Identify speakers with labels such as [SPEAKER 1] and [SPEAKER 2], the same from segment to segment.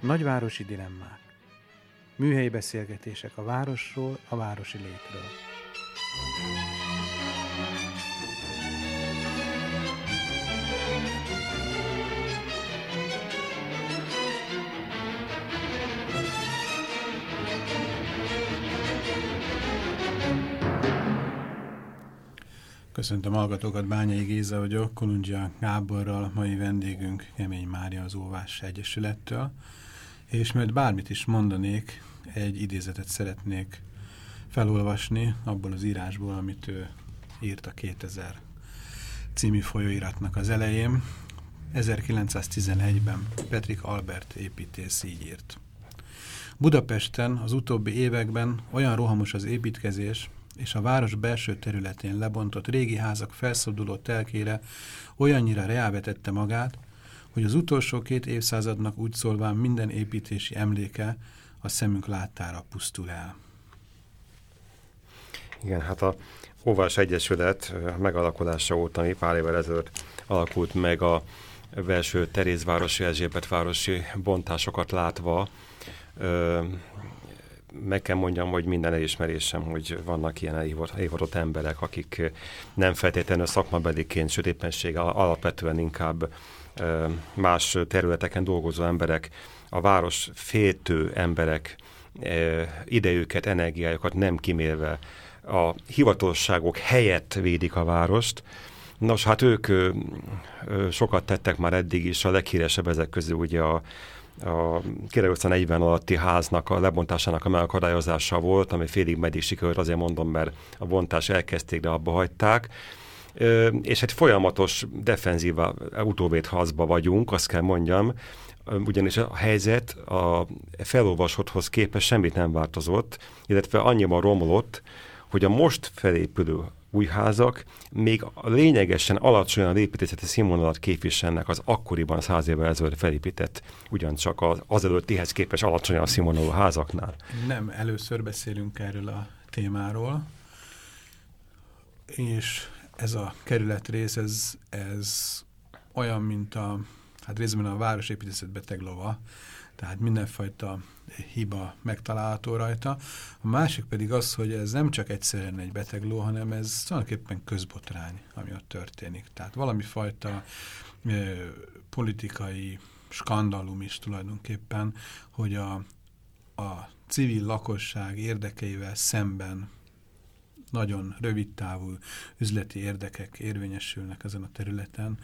[SPEAKER 1] Nagyvárosi dilemmák. Műhelyi beszélgetések a városról, a városi létről. Köszöntöm hallgatókat, Bányai Géza vagyok, Kolundzsia Gáborral, mai vendégünk Kemény Mária az Óvás Egyesülettől. És mert bármit is mondanék, egy idézetet szeretnék felolvasni abból az írásból, amit ő írt a 2000 című folyóiratnak az elején. 1911-ben Petrik Albert építész így írt. Budapesten az utóbbi években olyan rohamos az építkezés, és a város belső területén lebontott régi házak felszabduló telkére olyannyira reálvetette magát, hogy az utolsó két évszázadnak úgy szólván minden építési emléke a szemünk láttára pusztul el.
[SPEAKER 2] Igen, hát a Óvás Egyesület megalakulása óta, ami pár évvel ezelőtt alakult meg a belső Terézvárosi, városi bontásokat látva, meg kell mondjam, hogy minden elismerésem, hogy vannak ilyen elhivatott emberek, akik nem feltétlenül szakmabeliként, sőt éppenséggel alapvetően inkább más területeken dolgozó emberek, a város féltő emberek idejüket, energiájukat nem kimélve a hivatosságok helyett védik a várost. Nos, hát ők sokat tettek már eddig is, a leghíresebb ezek közül ugye a a 1940 alatti háznak a lebontásának a megakadályozása volt, ami félig meddig sikerült, azért mondom, mert a bontás elkezdték, de abba hagyták. És egy folyamatos defenzív utóvédhazba vagyunk, azt kell mondjam, ugyanis a helyzet a felolvasotthoz képest semmit nem változott, illetve annyiban romlott, hogy a most felépülő új házak még lényegesen alacsonyan építészeti színvonalat képviselnek az akkoriban száz évvel ezelőtt felépített, ugyancsak az, azelőttihez képest alacsonyan színvonalú házaknál.
[SPEAKER 1] Nem, először beszélünk erről a témáról, és ez a kerületrész, ez, ez olyan, mint a, hát részben a városépítészet beteglova, tehát mindenfajta hiba megtalálható rajta. A másik pedig az, hogy ez nem csak egyszerűen egy betegló, hanem ez tulajdonképpen közbotrány, ami ott történik. Tehát valami fajta e, politikai skandalum is tulajdonképpen, hogy a, a civil lakosság érdekeivel szemben nagyon rövid távú üzleti érdekek érvényesülnek ezen a területen,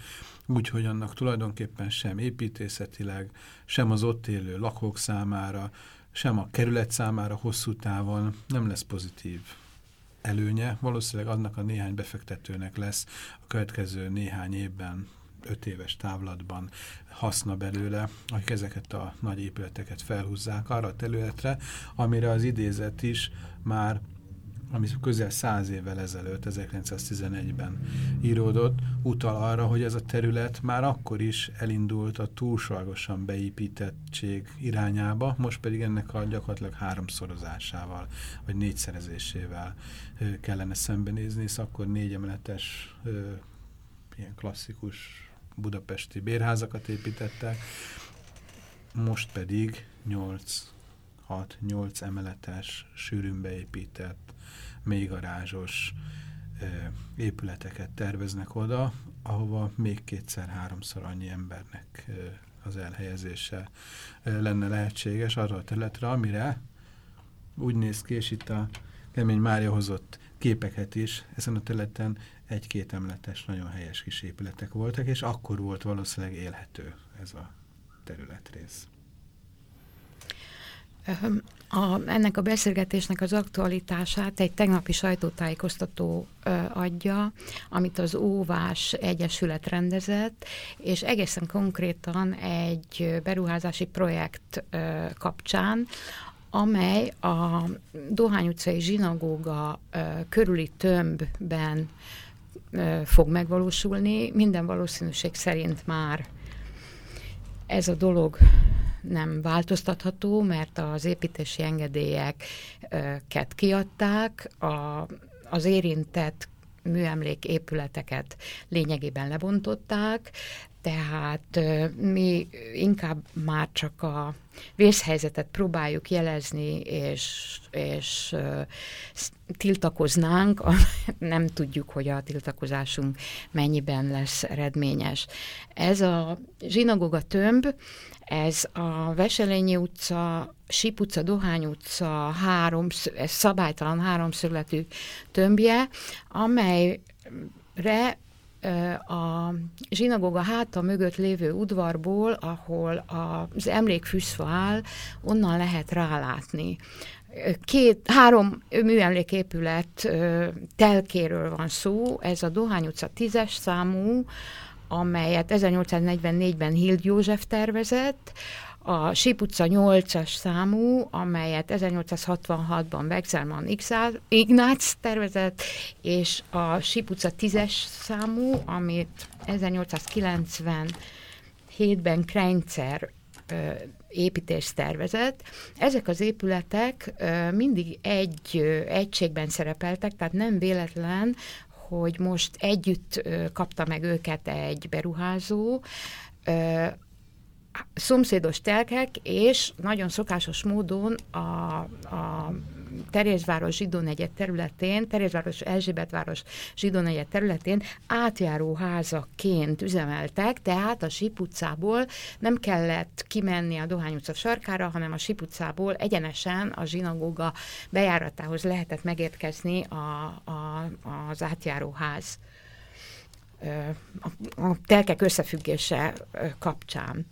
[SPEAKER 1] úgyhogy annak tulajdonképpen sem építészetileg, sem az ott élő lakók számára, sem a kerület számára hosszú távon nem lesz pozitív előnye. Valószínűleg annak a néhány befektetőnek lesz a következő néhány évben öt éves távlatban haszna belőle, akik ezeket a nagy épületeket felhúzzák arra a területre, amire az idézet is már ami közel száz évvel ezelőtt, 1911-ben íródott, utal arra, hogy ez a terület már akkor is elindult a túlságosan beépítettség irányába, most pedig ennek a gyakorlatilag háromszorozásával, vagy négyszerezésével kellene szembenézni, hisz akkor négy emeletes, ilyen klasszikus budapesti bérházakat építettek, most pedig 8 6-8 emeletes, sűrűn beépített mélygarázsos épületeket terveznek oda, ahova még kétszer-háromszor annyi embernek az elhelyezése lenne lehetséges arra a területre, amire úgy néz ki, és itt a Kemény Mária hozott képeket is, ezen a területen egy-két emeletes, nagyon helyes kis épületek voltak, és akkor volt valószínűleg élhető ez a területrész.
[SPEAKER 3] A, ennek a beszélgetésnek az aktualitását egy tegnapi sajtótájékoztató ö, adja, amit az Óvás Egyesület rendezett, és egészen konkrétan egy beruházási projekt ö, kapcsán, amely a Dohány utcai zsinagóga körüli tömbben fog megvalósulni. Minden valószínűség szerint már ez a dolog nem változtatható, mert az építési engedélyeket kiadták, a, az érintett műemlék épületeket lényegében lebontották, tehát mi inkább már csak a vészhelyzetet próbáljuk jelezni, és, és tiltakoznánk, nem tudjuk, hogy a tiltakozásunk mennyiben lesz eredményes. Ez a zsinagoga tömb, ez a Veselényi utca, Sip utca, Dohány utca három, ez szabálytalan háromszögletű tömbje, amelyre a zsinagoga háta mögött lévő udvarból, ahol az emlékfűszfa áll, onnan lehet rálátni. Két, három műemléképület telkéről van szó, ez a Dohány utca tízes számú, amelyet 1844-ben Hild József tervezett, a Sip utca 8-as számú, amelyet 1866-ban Wexelman Ignác tervezett, és a Sip utca 10-es számú, amit 1897-ben Kreinzer építés tervezett. Ezek az épületek mindig egy egységben szerepeltek, tehát nem véletlen, hogy most együtt kapta meg őket egy beruházó, szomszédos telkek, és nagyon szokásos módon a, a Terézváros zsidó negyed területén, Terézváros Erzsébetváros zsidó negyed területén átjáró házaként üzemeltek, tehát a Sip utcából nem kellett kimenni a Dohány utca sarkára, hanem a Sip utcából egyenesen a zsinagóga bejáratához lehetett megérkezni a, a, az átjáró ház a, a telkek összefüggése kapcsán.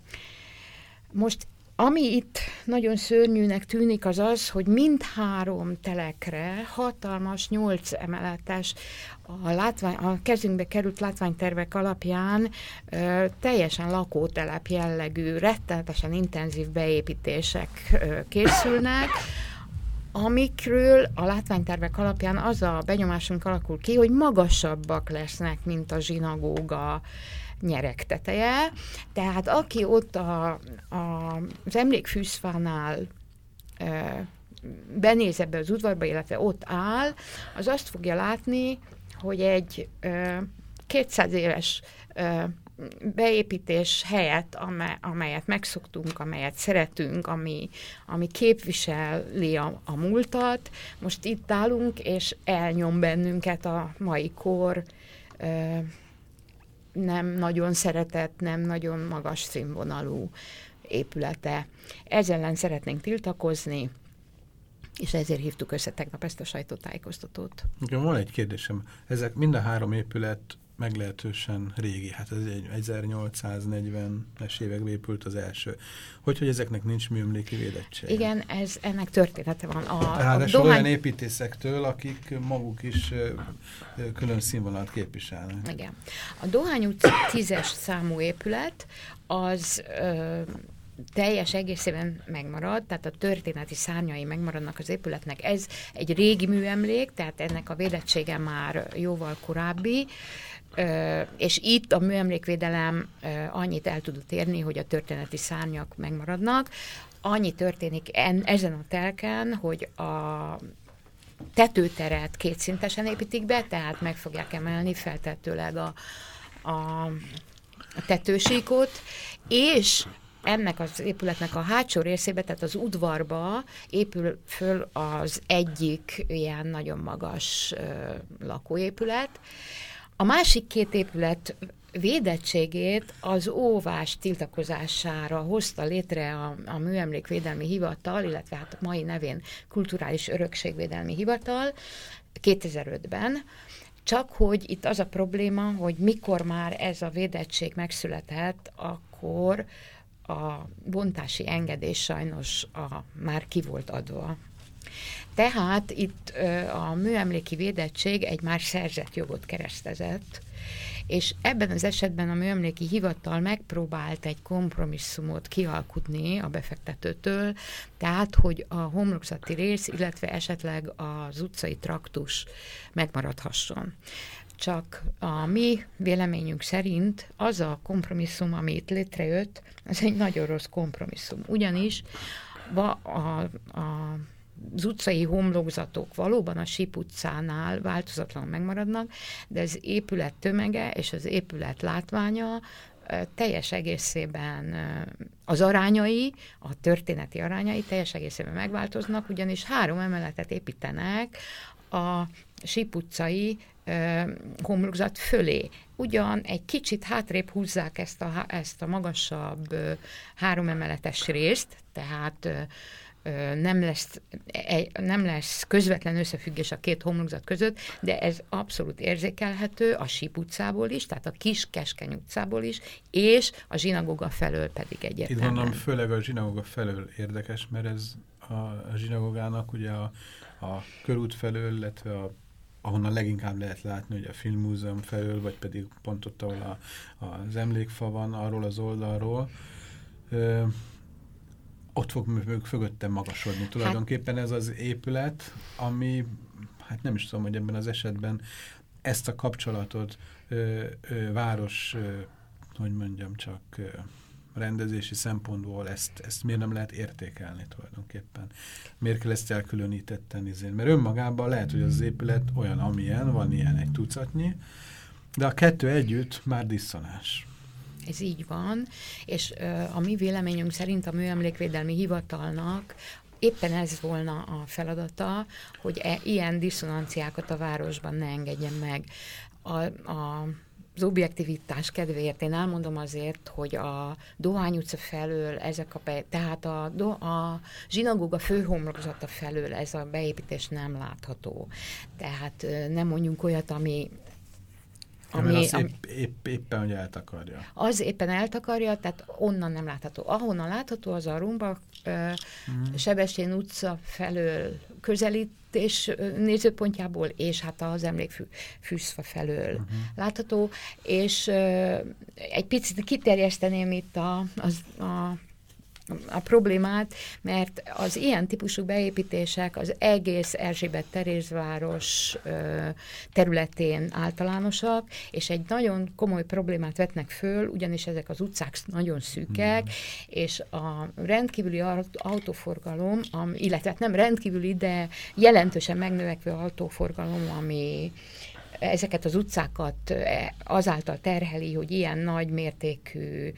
[SPEAKER 3] Most ami itt nagyon szörnyűnek tűnik, az az, hogy mindhárom telekre hatalmas, nyolc emeletes, a, látvány, a kezünkbe került látványtervek alapján ö, teljesen lakótelep jellegű, rettenetesen intenzív beépítések ö, készülnek, amikről a látványtervek alapján az a benyomásunk alakul ki, hogy magasabbak lesznek, mint a zsinagóga nyerek teteje. Tehát aki ott a, a, az emlékfűszfánál e, benéz ebbe az udvarba, illetve ott áll, az azt fogja látni, hogy egy e, 200 éves e, beépítés helyett, amely, amelyet megszoktunk, amelyet szeretünk, ami, ami képviseli a, a múltat, most itt állunk, és elnyom bennünket a mai kor nem nagyon szeretett, nem nagyon magas színvonalú épülete. Ezzel ellen szeretnénk tiltakozni, és ezért hívtuk össze tegnap ezt a sajtótájékoztatót.
[SPEAKER 1] Igen, van egy kérdésem. Ezek mind a három épület meglehetősen régi, hát ez egy 1840-es években épült az első. Hogy, hogy ezeknek nincs műemléki védettség?
[SPEAKER 3] Igen, ez, ennek története van.
[SPEAKER 1] A, Tehát a dohány... olyan építészektől, akik maguk is külön színvonalat képviselnek.
[SPEAKER 3] Igen. A Dohány utca 10-es számú épület az ö, teljes egészében megmarad, tehát a történeti szárnyai megmaradnak az épületnek. Ez egy régi műemlék, tehát ennek a védettsége már jóval korábbi, és itt a műemlékvédelem annyit el tudott érni, hogy a történeti szárnyak megmaradnak. Annyi történik en, ezen a telken, hogy a tetőteret kétszintesen építik be, tehát meg fogják emelni feltetőleg a, a, a tetősíkot, és ennek az épületnek a hátsó részébe, tehát az udvarba épül föl az egyik ilyen nagyon magas lakóépület, a másik két épület védettségét az óvás tiltakozására hozta létre a, a Műemlékvédelmi Hivatal, illetve hát a mai nevén Kulturális Örökségvédelmi Hivatal 2005-ben, csak hogy itt az a probléma, hogy mikor már ez a védettség megszületett, akkor a bontási engedés sajnos a, már ki volt adva. Tehát itt a műemléki védettség egy már szerzett jogot keresztezett, és ebben az esetben a műemléki hivatal megpróbált egy kompromisszumot kialkudni a befektetőtől, tehát, hogy a homlokzati rész, illetve esetleg az utcai traktus megmaradhasson csak a mi véleményünk szerint az a kompromisszum, ami itt létrejött, az egy nagyon rossz kompromisszum. Ugyanis a, a, a az utcai homlokzatok valóban a Sip utcánál változatlanul megmaradnak, de az épület tömege és az épület látványa teljes egészében az arányai, a történeti arányai teljes egészében megváltoznak, ugyanis három emeletet építenek a Sip utcai homlokzat fölé. Ugyan egy kicsit hátrébb húzzák ezt a, ezt a magasabb három emeletes részt, tehát nem lesz, nem lesz közvetlen összefüggés a két homlokzat között, de ez abszolút érzékelhető a Sip utcából is, tehát a kis Keskeny utcából is, és a zsinagoga felől pedig egyértelműen.
[SPEAKER 1] Itt mondom, főleg a zsinagoga felől érdekes, mert ez a, a zsinagogának ugye a, a körút felől, illetve a ahonnan leginkább lehet látni, hogy a filmmúzeum felől, vagy pedig pont ott, ahol a, az emlékfa van, arról az oldalról, ö, ott fog mögöttem magasodni. Tulajdonképpen ez az épület, ami, hát nem is tudom, hogy ebben az esetben ezt a kapcsolatot ö, ö, város, ö, hogy mondjam csak, ö, rendezési szempontból ezt, ezt miért nem lehet értékelni tulajdonképpen? Miért kell ezt elkülönítetten izén? Mert önmagában lehet, hogy az épület olyan, amilyen, van ilyen egy tucatnyi, de a kettő együtt már diszonás.
[SPEAKER 3] Ez így van, és a mi véleményünk szerint a Műemlékvédelmi Hivatalnak éppen ez volna a feladata, hogy e, ilyen diszonanciákat a városban ne engedjen meg. A, a az objektivitás kedvéért én elmondom azért, hogy a Dohány utca felől ezek a, be, tehát a, a zsinagóga főhomlokzata felől ez a beépítés nem látható. Tehát nem mondjunk olyat, ami
[SPEAKER 1] ami, az ami, épp, épp, éppen, hogy eltakarja.
[SPEAKER 3] Az éppen eltakarja, tehát onnan nem látható. Ahonnan látható, az a Rumba mm. Sebestén utca felől közelítés nézőpontjából, és hát az emlékfűszfa felől uh-huh. látható, és uh, egy picit kiterjeszteném itt a, az, a a problémát, mert az ilyen típusú beépítések az egész Erzsébet Terézváros területén általánosak, és egy nagyon komoly problémát vetnek föl, ugyanis ezek az utcák nagyon szűkek, mm. és a rendkívüli autóforgalom, illetve hát nem rendkívüli, de jelentősen megnövekvő autóforgalom, ami ezeket az utcákat e, azáltal terheli, hogy ilyen nagy mértékű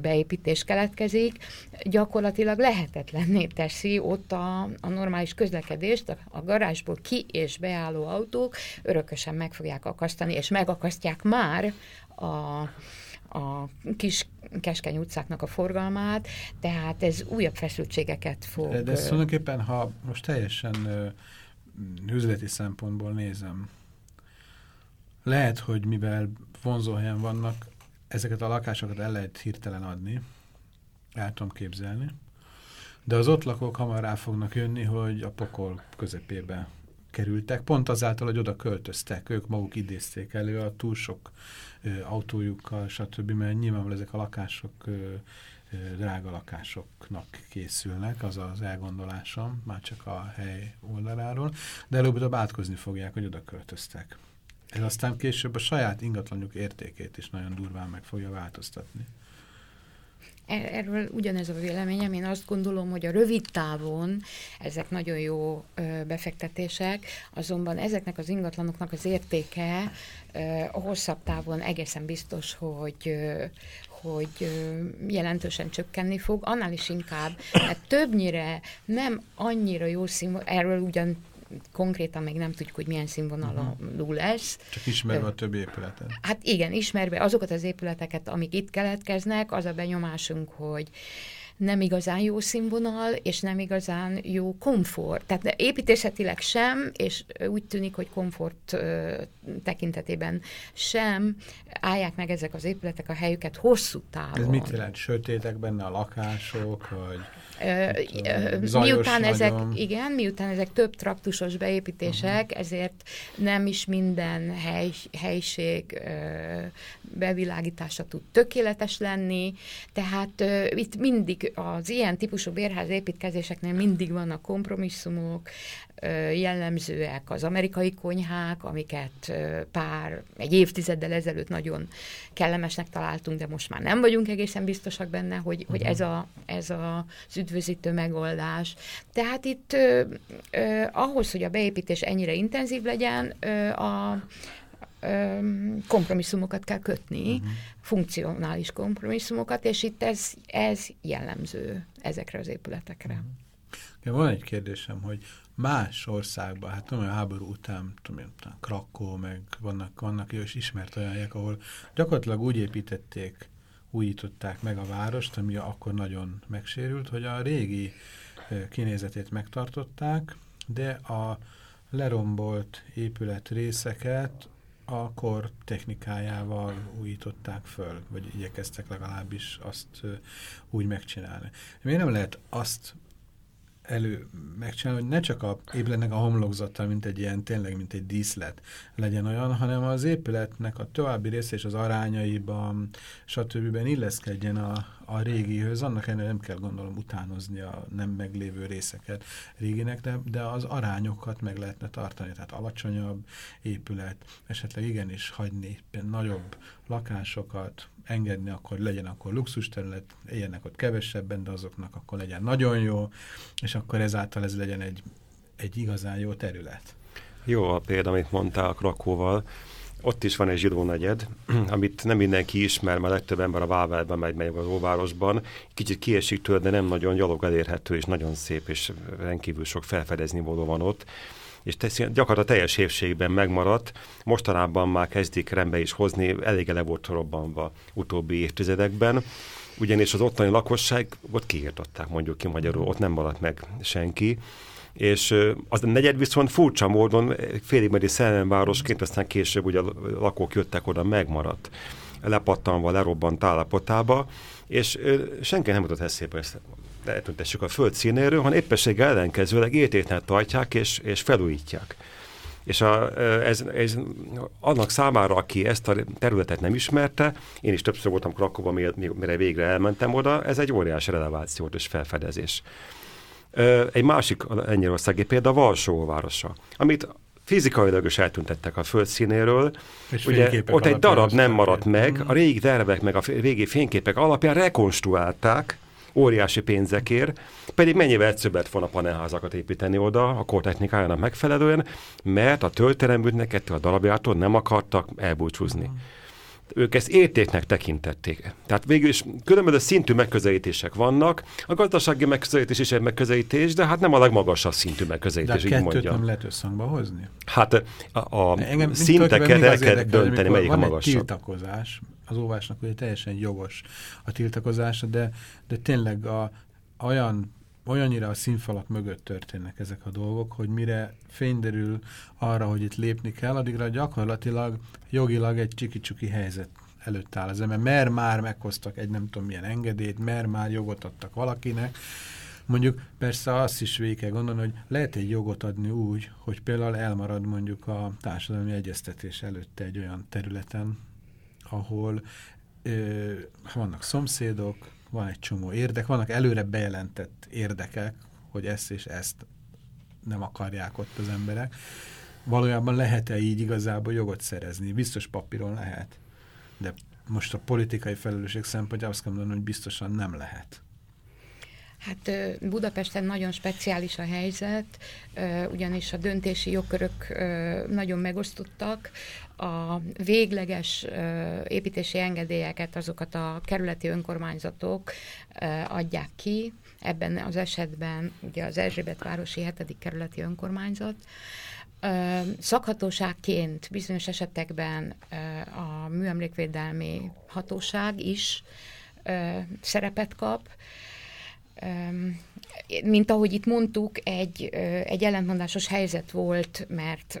[SPEAKER 3] beépítés keletkezik, gyakorlatilag lehetetlenné teszi ott a, a normális közlekedést, a, garázsból ki és beálló autók örökösen meg fogják akasztani, és megakasztják már a, a kis keskeny utcáknak a forgalmát, tehát ez újabb feszültségeket fog...
[SPEAKER 1] De, ezt tulajdonképpen, ha most teljesen üzleti szempontból nézem, lehet, hogy mivel vonzóhelyen vannak, ezeket a lakásokat el lehet hirtelen adni, el tudom képzelni, de az ott lakók hamar rá fognak jönni, hogy a pokol közepébe kerültek, pont azáltal, hogy oda költöztek, ők maguk idézték elő a túl sok ö, autójukkal, stb., mert nyilvánvalóan ezek a lakások ö, ö, drága lakásoknak készülnek, az az elgondolásom, már csak a hely oldaláról, de előbb-utóbb átkozni fogják, hogy oda költöztek. Ez aztán később a saját ingatlanjuk értékét is nagyon durván meg fogja változtatni.
[SPEAKER 3] Er-, erről ugyanez a véleményem. Én azt gondolom, hogy a rövid távon ezek nagyon jó befektetések, azonban ezeknek az ingatlanoknak az értéke a hosszabb távon egészen biztos, hogy hogy jelentősen csökkenni fog, annál is inkább, mert többnyire nem annyira jó színvonal, erről ugyan konkrétan még nem tudjuk, hogy milyen színvonalú uh-huh. lesz.
[SPEAKER 1] Csak ismerve a többi épületet.
[SPEAKER 3] Hát igen, ismerve azokat az épületeket, amik itt keletkeznek, az a benyomásunk, hogy nem igazán jó színvonal, és nem igazán jó komfort. Tehát építészetileg sem, és úgy tűnik, hogy komfort tekintetében sem állják meg ezek az épületek a helyüket hosszú távon.
[SPEAKER 1] Ez mit jelent? Sötétek benne a lakások, vagy
[SPEAKER 3] uh, miután ezek, igen, miután ezek több traktusos beépítések, uh-huh. ezért nem is minden hely, helység uh, bevilágítása tud tökéletes lenni, tehát uh, itt mindig az ilyen típusú bérház építkezéseknél mindig vannak kompromisszumok, jellemzőek az amerikai konyhák, amiket pár, egy évtizeddel ezelőtt nagyon kellemesnek találtunk, de most már nem vagyunk egészen biztosak benne, hogy, uh-huh. hogy ez, a, ez a, az üdvözítő megoldás. Tehát itt ahhoz, hogy a beépítés ennyire intenzív legyen, a kompromisszumokat kell kötni, uh-huh. funkcionális kompromisszumokat, és itt ez, ez jellemző ezekre az épületekre. Uh-huh.
[SPEAKER 1] Ja, van egy kérdésem, hogy más országban, hát tudom, a háború után, tudom én, Krakó, meg vannak, vannak és ismert olyan helyek, ahol gyakorlatilag úgy építették, újították meg a várost, ami akkor nagyon megsérült, hogy a régi kinézetét megtartották, de a lerombolt épület részeket a kor technikájával újították föl, vagy igyekeztek legalábbis azt úgy megcsinálni. Miért nem lehet azt elő megcsinálni, hogy ne csak a épületnek a homlokzata, mint egy ilyen, tényleg, mint egy díszlet legyen olyan, hanem az épületnek a további része és az arányaiban, stb. illeszkedjen a, a régihöz, annak ennél nem kell gondolom utánozni a nem meglévő részeket réginek, de, de az arányokat meg lehetne tartani, tehát alacsonyabb épület, esetleg igenis hagyni nagyobb lakásokat, engedni, akkor legyen akkor luxus terület, éljenek ott kevesebben, de azoknak akkor legyen nagyon jó, és akkor ezáltal ez legyen egy, egy igazán jó terület.
[SPEAKER 2] Jó a példa, amit mondtál a Krakóval. Ott is van egy zsidó negyed, amit nem mindenki ismer, mert legtöbb ember a Vávelben megy, megy az óvárosban. Kicsit kiesik tőle, de nem nagyon gyalog elérhető, és nagyon szép, és rendkívül sok felfedezni való van ott. És teszi, gyakorlatilag teljes évségben megmaradt, mostanában már kezdik rendbe is hozni, elég le volt robbanva utóbbi évtizedekben, ugyanis az ottani lakosság ott kiirtották, mondjuk ki magyarul, ott nem maradt meg senki, és az a negyed viszont furcsa módon félig szellemvárosként, aztán később ugye a lakók jöttek oda, megmaradt lepattanva, lerobbant állapotába, és senki nem jutott eszébe ezt eltüntessük a föld színéről, hanem éppesség ellenkezőleg értéknek tartják és, és felújítják. És a, ez, ez annak számára, aki ezt a területet nem ismerte, én is többször voltam Krakóban, mire végre elmentem oda, ez egy óriási relevációt és felfedezés. Egy másik Lengyelországi példa Varsó városa, amit fizikailag is eltüntettek a földszínéről. És Ugye ott egy darab nem maradt meg, a régi tervek meg a régi fényképek alapján rekonstruálták óriási pénzekért, pedig mennyivel egyszerűbb lett volna panelházakat építeni oda a kortechnikájának megfelelően, mert a tölterembűtnek ettől a darabjától nem akartak elbúcsúzni. Mm. Ők ezt értéknek tekintették. Tehát végül is különböző szintű megközelítések vannak. A gazdasági megközelítés is egy megközelítés, de hát nem a legmagasabb szintű megközelítés,
[SPEAKER 1] de így mondja. nem lehet összhangba hozni?
[SPEAKER 2] Hát a, a Engem, szinteket el kell dönteni, melyik a magasabb.
[SPEAKER 1] Tiltakozás, az óvásnak ugye teljesen jogos a tiltakozása, de, de tényleg a, olyan olyannyira a színfalak mögött történnek ezek a dolgok, hogy mire fényderül arra, hogy itt lépni kell, addigra gyakorlatilag jogilag egy csiki-csuki helyzet előtt áll az ember, mert már meghoztak egy nem tudom milyen engedélyt, mert már jogot adtak valakinek. Mondjuk persze azt is végig kell gondolni, hogy lehet egy jogot adni úgy, hogy például elmarad mondjuk a társadalmi egyeztetés előtte egy olyan területen, ahol ö, vannak szomszédok, van egy csomó érdek, vannak előre bejelentett érdekek, hogy ezt és ezt nem akarják ott az emberek. Valójában lehet-e így igazából jogot szerezni? Biztos papíron lehet, de most a politikai felelősség szempontjából azt kell mondani, hogy biztosan nem lehet.
[SPEAKER 3] Hát Budapesten nagyon speciális a helyzet, ugyanis a döntési jogkörök nagyon megosztottak. A végleges építési engedélyeket azokat a kerületi önkormányzatok adják ki. Ebben az esetben ugye az Erzsébet városi 7. kerületi önkormányzat. Szakhatóságként bizonyos esetekben a műemlékvédelmi hatóság is szerepet kap, mint ahogy itt mondtuk, egy, egy ellentmondásos helyzet volt, mert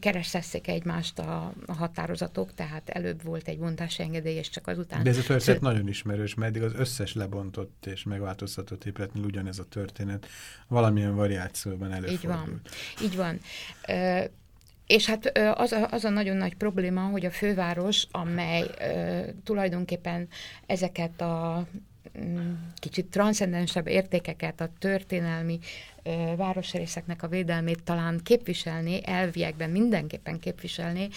[SPEAKER 3] kerestették egymást a, a határozatok, tehát előbb volt egy bontási engedély, és csak azután...
[SPEAKER 1] De ez a történet nagyon ismerős, mert eddig az összes lebontott és megváltoztatott épületnél ugyanez a történet valamilyen variációban előfordult.
[SPEAKER 3] Így van. Így van. És hát az a, az a nagyon nagy probléma, hogy a főváros, amely tulajdonképpen ezeket a kicsit transzcendensebb értékeket, a történelmi városrészeknek a védelmét talán képviselni, elviekben mindenképpen képviselni,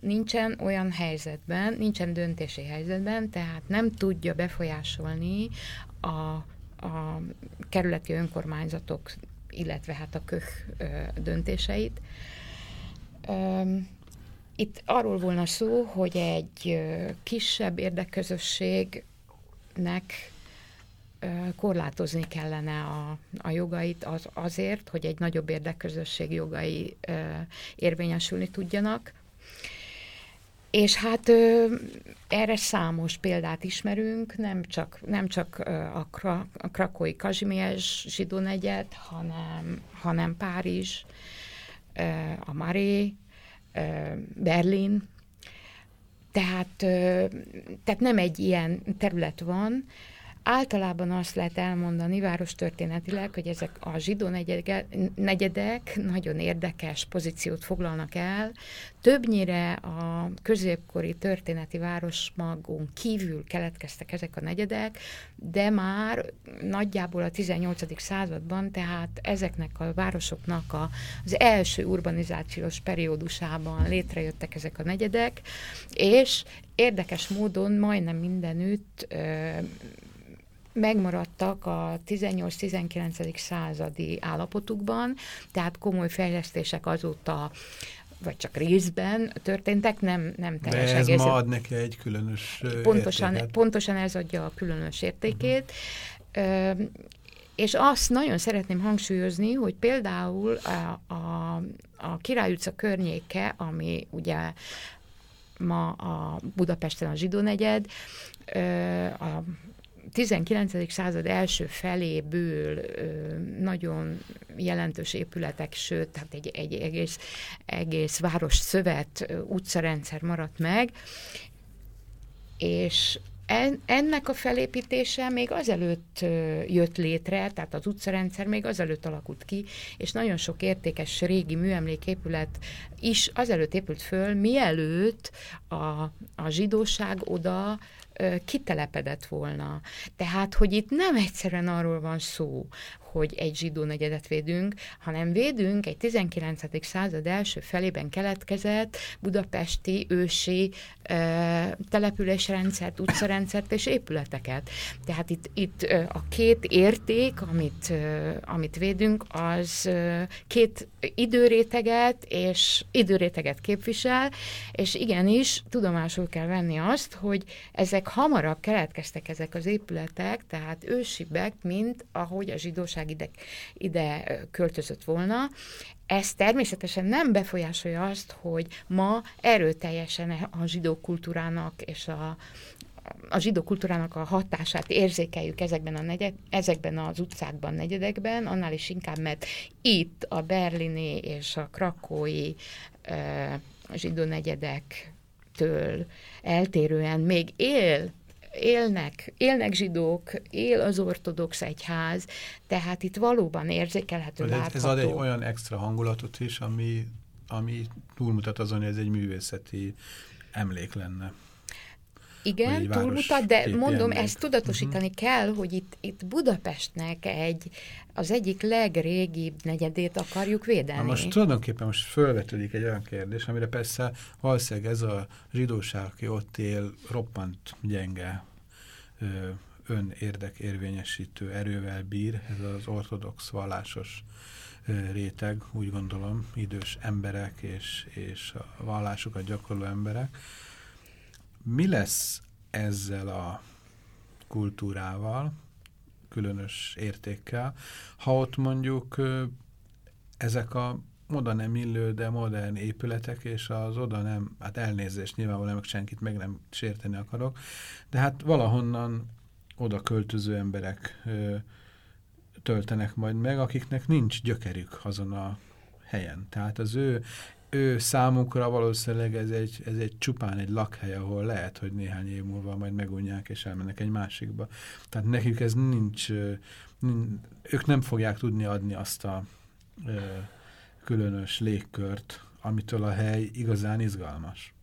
[SPEAKER 3] nincsen olyan helyzetben, nincsen döntési helyzetben, tehát nem tudja befolyásolni a, a kerületi önkormányzatok, illetve hát a köh döntéseit. Itt arról volna szó, hogy egy kisebb érdekközösségnek korlátozni kellene a, a jogait az, azért, hogy egy nagyobb érdekközösség jogai ö, érvényesülni tudjanak. És hát ö, erre számos példát ismerünk, nem csak, nem csak a, kra, a krakói Kazsimies zsidó negyed, hanem, hanem Párizs, ö, a Maré, ö, Berlin, tehát, ö, tehát nem egy ilyen terület van, Általában azt lehet elmondani várostörténetileg, hogy ezek a zsidó negyedek nagyon érdekes pozíciót foglalnak el. Többnyire a középkori történeti városmagon kívül keletkeztek ezek a negyedek, de már nagyjából a 18. században, tehát ezeknek a városoknak a, az első urbanizációs periódusában létrejöttek ezek a negyedek, és érdekes módon majdnem mindenütt megmaradtak a 18-19. századi állapotukban, tehát komoly fejlesztések azóta vagy csak részben történtek, nem, nem teljes
[SPEAKER 1] De ez egész. ma ad neki egy különös
[SPEAKER 3] pontosan, értéket. Pontosan ez adja a különös értékét. Uh-huh. Ö, és azt nagyon szeretném hangsúlyozni, hogy például a, a, a Király utca környéke, ami ugye ma a Budapesten a zsidó negyed, a 19. század első feléből nagyon jelentős épületek, sőt, tehát egy, egy egész, egész város szövet utcarendszer maradt meg, és en, ennek a felépítése még azelőtt jött létre, tehát az utcarendszer még azelőtt alakult ki, és nagyon sok értékes régi műemléképület is azelőtt épült föl, mielőtt a, a zsidóság oda kitelepedett volna. Tehát, hogy itt nem egyszerűen arról van szó, hogy egy zsidó negyedet védünk, hanem védünk egy 19. század első felében keletkezett budapesti ősi e, településrendszert, utcarendszert és épületeket. Tehát itt, itt a két érték, amit, amit védünk, az két időréteget és időréteget képvisel, és igenis tudomásul kell venni azt, hogy ezek hamarabb keletkeztek ezek az épületek, tehát ősibbek, mint ahogy a zsidóság magyarság ide, ide költözött volna. Ez természetesen nem befolyásolja azt, hogy ma erőteljesen a zsidó kultúrának és a, a zsidó kultúrának a hatását érzékeljük ezekben, a negyed, ezekben az utcákban, negyedekben, annál is inkább, mert itt a berlini és a krakói e, zsidó negyedektől eltérően még él élnek, élnek zsidók, él az ortodox egyház, tehát itt valóban érzékelhető,
[SPEAKER 1] ez, látható. Ez ad egy olyan extra hangulatot is, ami, ami túlmutat azon, hogy ez egy művészeti emlék lenne.
[SPEAKER 3] Igen, túlmutat, de mondom, ezt tudatosítani uh-huh. kell, hogy itt, itt Budapestnek egy, az egyik legrégibb negyedét akarjuk védeni. Na
[SPEAKER 1] most tulajdonképpen most fölvetődik egy olyan kérdés, amire persze valószínűleg ez a zsidóság, aki ott él, roppant gyenge ön érdekérvényesítő erővel bír, ez az ortodox vallásos réteg, úgy gondolom, idős emberek és, és a vallásokat gyakorló emberek, mi lesz ezzel a kultúrával, különös értékkel, ha ott mondjuk ezek a oda nem illő, de modern épületek, és az oda nem, hát elnézést nyilvánvalóan meg senkit meg nem sérteni akarok, de hát valahonnan oda költöző emberek ö, töltenek majd meg, akiknek nincs gyökerük azon a helyen. Tehát az ő, ő számukra valószínűleg ez egy, ez egy csupán egy lakhely, ahol lehet, hogy néhány év múlva majd megunják és elmennek egy másikba. Tehát nekik ez nincs, nincs ők nem fogják tudni adni azt a ö, különös légkört, amitől a hely igazán izgalmas.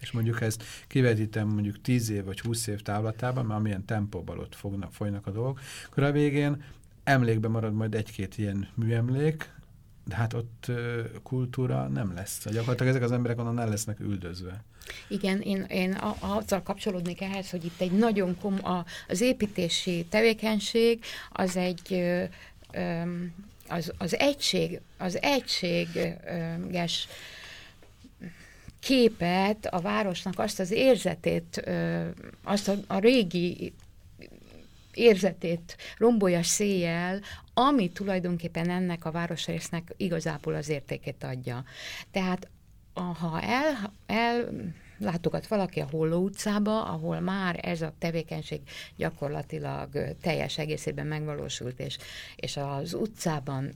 [SPEAKER 1] És mondjuk ezt kivetítem mondjuk 10 év vagy 20 év távlatában, mert amilyen tempóban ott fognak, folynak a dolgok, akkor a végén emlékbe marad majd egy-két ilyen műemlék, de hát ott kultúra nem lesz. Gyakorlatilag ezek az emberek onnan el lesznek üldözve.
[SPEAKER 3] Igen, én, én azzal kapcsolódnék ehhez, hogy itt egy nagyon kom, a, az építési tevékenység az egy az, az egység, az egységes képet, a városnak azt az érzetét, azt a, a régi érzetét rombolja széjjel, ami tulajdonképpen ennek a városrésznek igazából az értékét adja. Tehát ha el, el látogat valaki a Holló utcába, ahol már ez a tevékenység gyakorlatilag teljes egészében megvalósult, és, és az utcában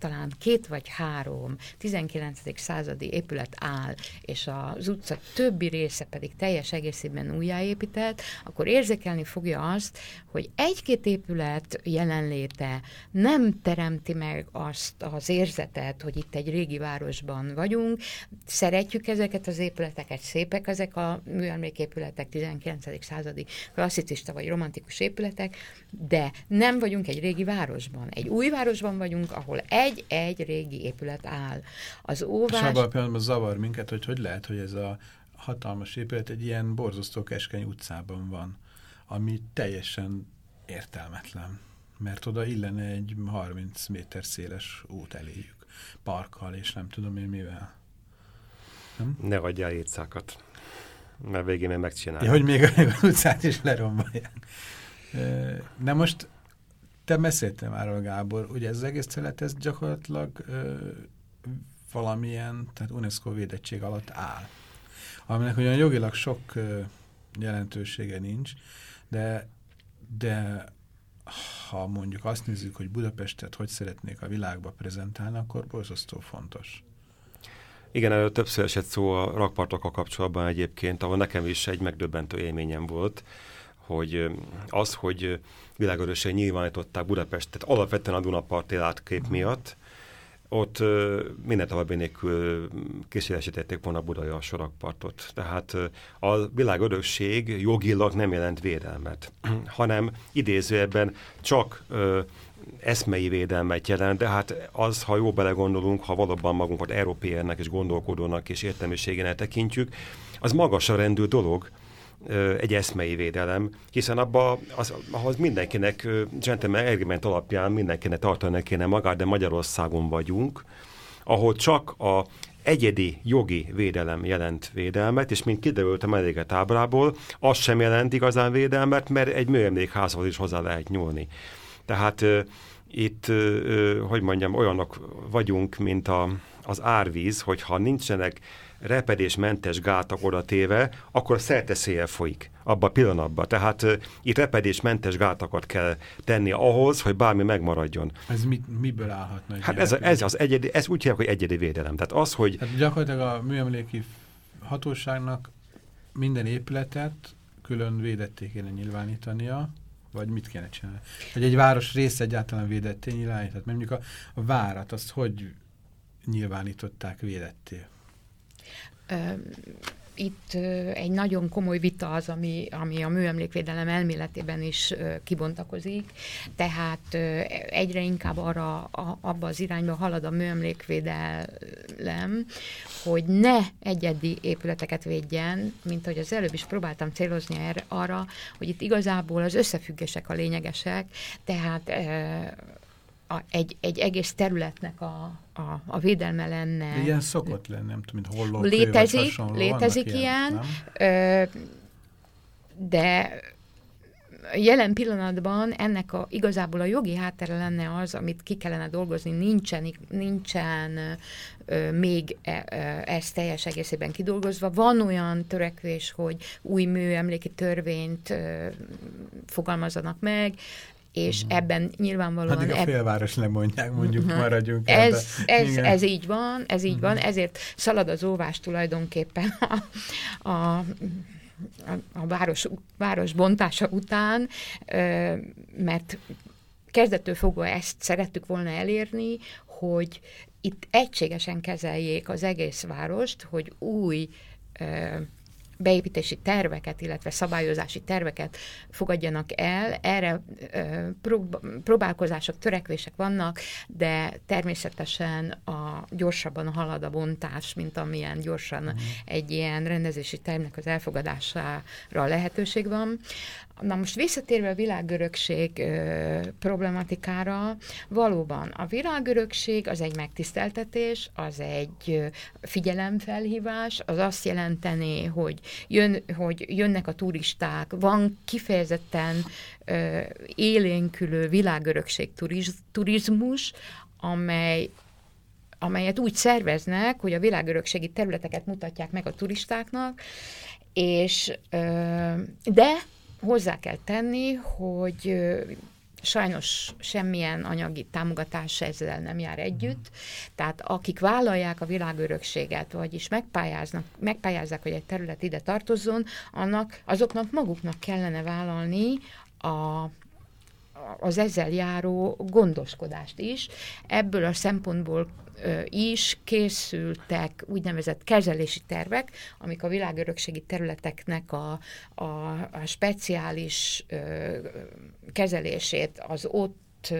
[SPEAKER 3] talán két vagy három 19. századi épület áll, és az utca többi része pedig teljes egészében újjáépített, akkor érzékelni fogja azt, hogy egy-két épület jelenléte nem teremti meg azt az érzetet, hogy itt egy régi városban vagyunk, szeretjük ezeket az épületeket, szépek ezek a műemléképületek, 19. századi klasszicista vagy romantikus épületek, de nem vagyunk egy régi városban. Egy új városban vagyunk, ahol egy-egy régi épület áll. Az óvás... És
[SPEAKER 1] abban a pillanatban zavar minket, hogy hogy lehet, hogy ez a hatalmas épület egy ilyen borzasztó keskeny utcában van ami teljesen értelmetlen, mert oda illene egy 30 méter széles út eléjük, parkkal, és nem tudom én mivel.
[SPEAKER 2] Nem? Ne adjál étszákat, mert végén még megcsinálják.
[SPEAKER 1] Ja, hogy még a utcát is lerombolják. De most te beszéltem már, Gábor, ugye ez az egész terület, ez gyakorlatilag ö, valamilyen, tehát UNESCO védettség alatt áll. Aminek ugyan jogilag sok ö, jelentősége nincs, de, de ha mondjuk azt nézzük, hogy Budapestet hogy szeretnék a világba prezentálni, akkor borzasztó fontos.
[SPEAKER 2] Igen, előtt többször esett szó a rakpartokkal kapcsolatban egyébként, ahol nekem is egy megdöbbentő élményem volt, hogy az, hogy világörösen nyilvánították Budapestet alapvetően a Dunaparti látkép miatt, ott minden további nélkül kísérlesítették volna Budai a sorakpartot. Tehát a világörökség jogilag nem jelent védelmet, hanem idézőjebben csak eszmei védelmet jelent, de hát az, ha jó belegondolunk, ha valóban magunkat európéernek és gondolkodónak és értelmiségének tekintjük, az magasra rendű dolog, egy eszmei védelem, hiszen abba az, ahhoz mindenkinek, gentleman agreement alapján mindenkinek tartani kéne magát, de Magyarországon vagyunk, ahol csak a egyedi jogi védelem jelent védelmet, és mint kiderült a melléket ábrából, az sem jelent igazán védelmet, mert egy műemlékházhoz is hozzá lehet nyúlni. Tehát itt, hogy mondjam, olyanok vagyunk, mint a, az árvíz, hogyha nincsenek repedésmentes gátak oda téve, akkor szerteszéjel folyik abba a pillanatban. Tehát uh, itt repedésmentes gátakat kell tenni ahhoz, hogy bármi megmaradjon.
[SPEAKER 1] Ez mi, miből állhatna?
[SPEAKER 2] Hát ez, ez, az egyedi, ez úgy hívják, hogy egyedi védelem. Tehát az, hogy...
[SPEAKER 1] Tehát gyakorlatilag a műemléki hatóságnak minden épületet külön védetté kéne nyilvánítania, vagy mit kéne csinálni? Hogy egy város rész egyáltalán védetté nyilvánítani. Mert mondjuk a, a várat, azt hogy nyilvánították védetté?
[SPEAKER 3] itt egy nagyon komoly vita az, ami, ami a műemlékvédelem elméletében is kibontakozik, tehát egyre inkább arra, abba az irányba halad a műemlékvédelem, hogy ne egyedi épületeket védjen, mint hogy az előbb is próbáltam célozni erre, arra, hogy itt igazából az összefüggések a lényegesek, tehát a, egy, egy egész területnek a, a, a védelme lenne.
[SPEAKER 1] De ilyen szokott lenni, nem tudom, mint holló
[SPEAKER 3] Létezik, létezik ilyen, ilyen de jelen pillanatban ennek a, igazából a jogi háttere lenne az, amit ki kellene dolgozni, nincsen, nincsen ö, még e, ö, ez teljes egészében kidolgozva. Van olyan törekvés, hogy új műemléki törvényt ö, fogalmazzanak meg, és mm. ebben nyilvánvalóan...
[SPEAKER 1] Addig a félváros lemondják, mondjuk uh-huh. maradjunk
[SPEAKER 3] ez, ez, ez így van, ez így uh-huh. van, ezért szalad az óvás tulajdonképpen a, a, a, a város, város bontása után, mert kezdettől fogva ezt szerettük volna elérni, hogy itt egységesen kezeljék az egész várost, hogy új beépítési terveket, illetve szabályozási terveket fogadjanak el. Erre próbálkozások, törekvések vannak, de természetesen a gyorsabban halad a bontás, mint amilyen gyorsan uh-huh. egy ilyen rendezési tervnek az elfogadására lehetőség van. Na most visszatérve a világörökség ö, problematikára, valóban a világörökség az egy megtiszteltetés, az egy ö, figyelemfelhívás, az azt jelenteni, hogy, jön, hogy jönnek a turisták, van kifejezetten ö, élénkülő világörökség turiz, turizmus, amely amelyet úgy szerveznek, hogy a világörökségi területeket mutatják meg a turistáknak, és de hozzá kell tenni, hogy sajnos semmilyen anyagi támogatás ezzel nem jár együtt, tehát akik vállalják a világörökséget, vagyis megpályáznak, megpályázzák, hogy egy terület ide tartozzon, annak, azoknak maguknak kellene vállalni a, az ezzel járó gondoskodást is. Ebből a szempontból is készültek úgynevezett kezelési tervek, amik a világörökségi területeknek a, a, a speciális kezelését, az ott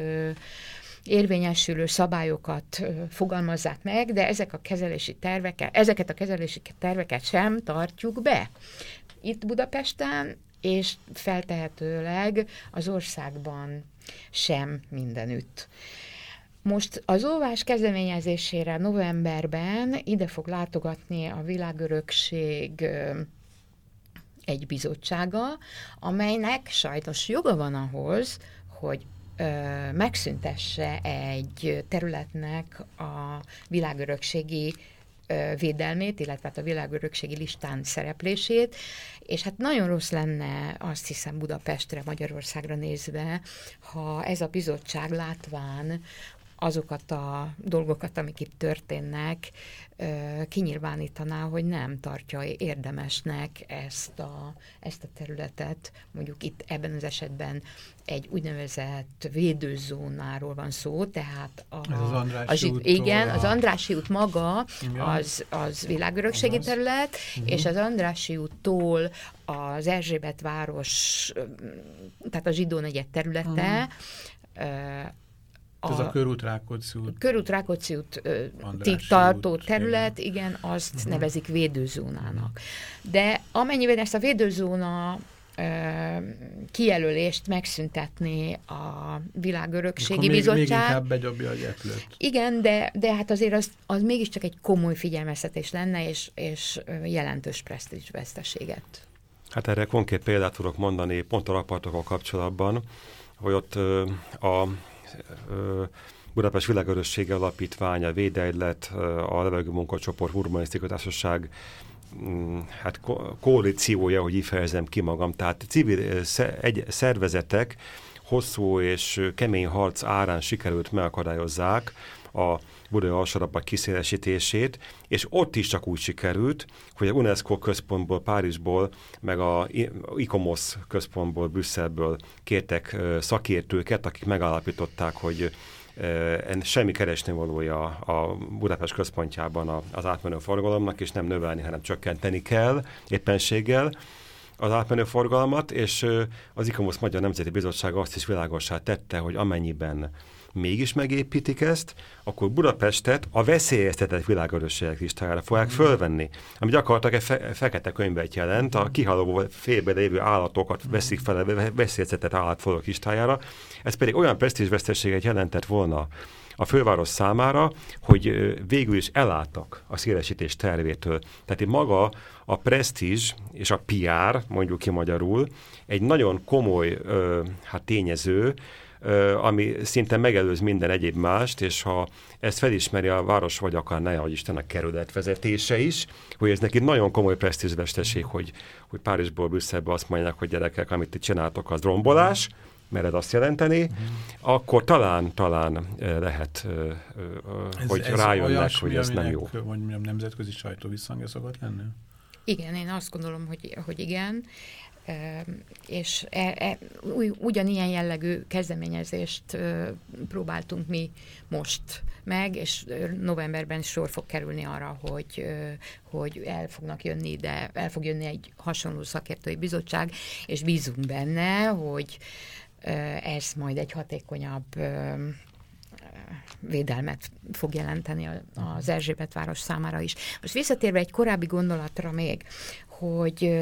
[SPEAKER 3] érvényesülő szabályokat fogalmazzák meg, de ezek a kezelési terveket, ezeket a kezelési terveket sem tartjuk be. Itt Budapesten és feltehetőleg az országban sem mindenütt. Most az óvás kezdeményezésére novemberben ide fog látogatni a világörökség egy bizottsága, amelynek sajnos joga van ahhoz, hogy megszüntesse egy területnek a világörökségi védelmét, illetve hát a világörökségi listán szereplését, és hát nagyon rossz lenne azt hiszem Budapestre, Magyarországra nézve, ha ez a bizottság látván azokat a dolgokat, amik itt történnek, kinyilvánítaná, hogy nem tartja érdemesnek ezt a, ezt a területet. Mondjuk itt ebben az esetben egy úgynevezett védőzónáról van szó, tehát a,
[SPEAKER 1] Ez az Andrási
[SPEAKER 3] az, úttól Igen, az Andrási út maga az, az világörökségi az. terület, uh-huh. és az Andrási úttól az Erzsébet város, tehát a zsidó negyed területe, uh-huh
[SPEAKER 1] a, Ez a körút Rákóczi út.
[SPEAKER 3] Körút Rákóczi út tartó út, terület, igen, igen azt uh-huh. nevezik védőzónának. De amennyiben ezt a védőzóna kijelölést megszüntetni a világörökségi még, bizottság. Még
[SPEAKER 1] inkább bedobja a gyeplőt.
[SPEAKER 3] Igen, de, de hát azért az, az mégiscsak egy komoly figyelmeztetés lenne, és, és jelentős veszteséget.
[SPEAKER 2] Hát erre konkrét példát tudok mondani pont a rapartokkal kapcsolatban, hogy ott a Budapest Világörössége Alapítvány, a Védegylet, a Levegő Munkacsoport, Urbanisztikai Társaság mm, hát ko koalíciója, hogy így fejezem ki magam, tehát civil egy, szervezetek hosszú és kemény harc árán sikerült megakadályozzák a budai alsarapak kiszélesítését, és ott is csak úgy sikerült, hogy a UNESCO központból, Párizsból, meg a ICOMOS központból, Brüsszelből kértek szakértőket, akik megállapították, hogy semmi keresni a Budapest központjában az átmenő forgalomnak, és nem növelni, hanem csökkenteni kell éppenséggel az átmenő forgalmat, és az ICOMOS Magyar Nemzeti Bizottság azt is világosá tette, hogy amennyiben mégis megépítik ezt, akkor Budapestet a veszélyeztetett világörösségek listájára fogják mm. fölvenni. Ami gyakorlatilag egy fe fekete könyvet jelent, a kihaló félbe lévő állatokat veszik fel a veszélyeztetett állatfajok listájára. Ez pedig olyan presztízsvesztességet jelentett volna a főváros számára, hogy végül is elálltak a szélesítés tervétől. Tehát maga a presztízs és a PR, mondjuk ki magyarul, egy nagyon komoly hát tényező, ami szinte megelőz minden egyéb mást, és ha ezt felismeri a város, vagy akár ne, hogy Isten a kerület vezetése is, hogy ez neki nagyon komoly presztízvestesség, hogy, hogy Párizsból, Brüsszelbe azt mondják, hogy gyerekek, amit itt csináltok, az rombolás, mered azt jelenteni, uh-huh. akkor talán, talán lehet, ez, hogy ez rájönnek, olyasmi, hogy ez nem jó.
[SPEAKER 1] Hogy mondjam, nemzetközi sajtó visszhangja szokott lenni?
[SPEAKER 3] Igen, én azt gondolom, hogy, hogy igen és e, e, ugyanilyen jellegű kezdeményezést próbáltunk mi most meg, és novemberben sor fog kerülni arra, hogy, hogy el fognak jönni ide, el fog jönni egy hasonló szakértői bizottság, és bízunk benne, hogy ez majd egy hatékonyabb védelmet fog jelenteni az Erzsébet város számára is. Most visszatérve egy korábbi gondolatra még, hogy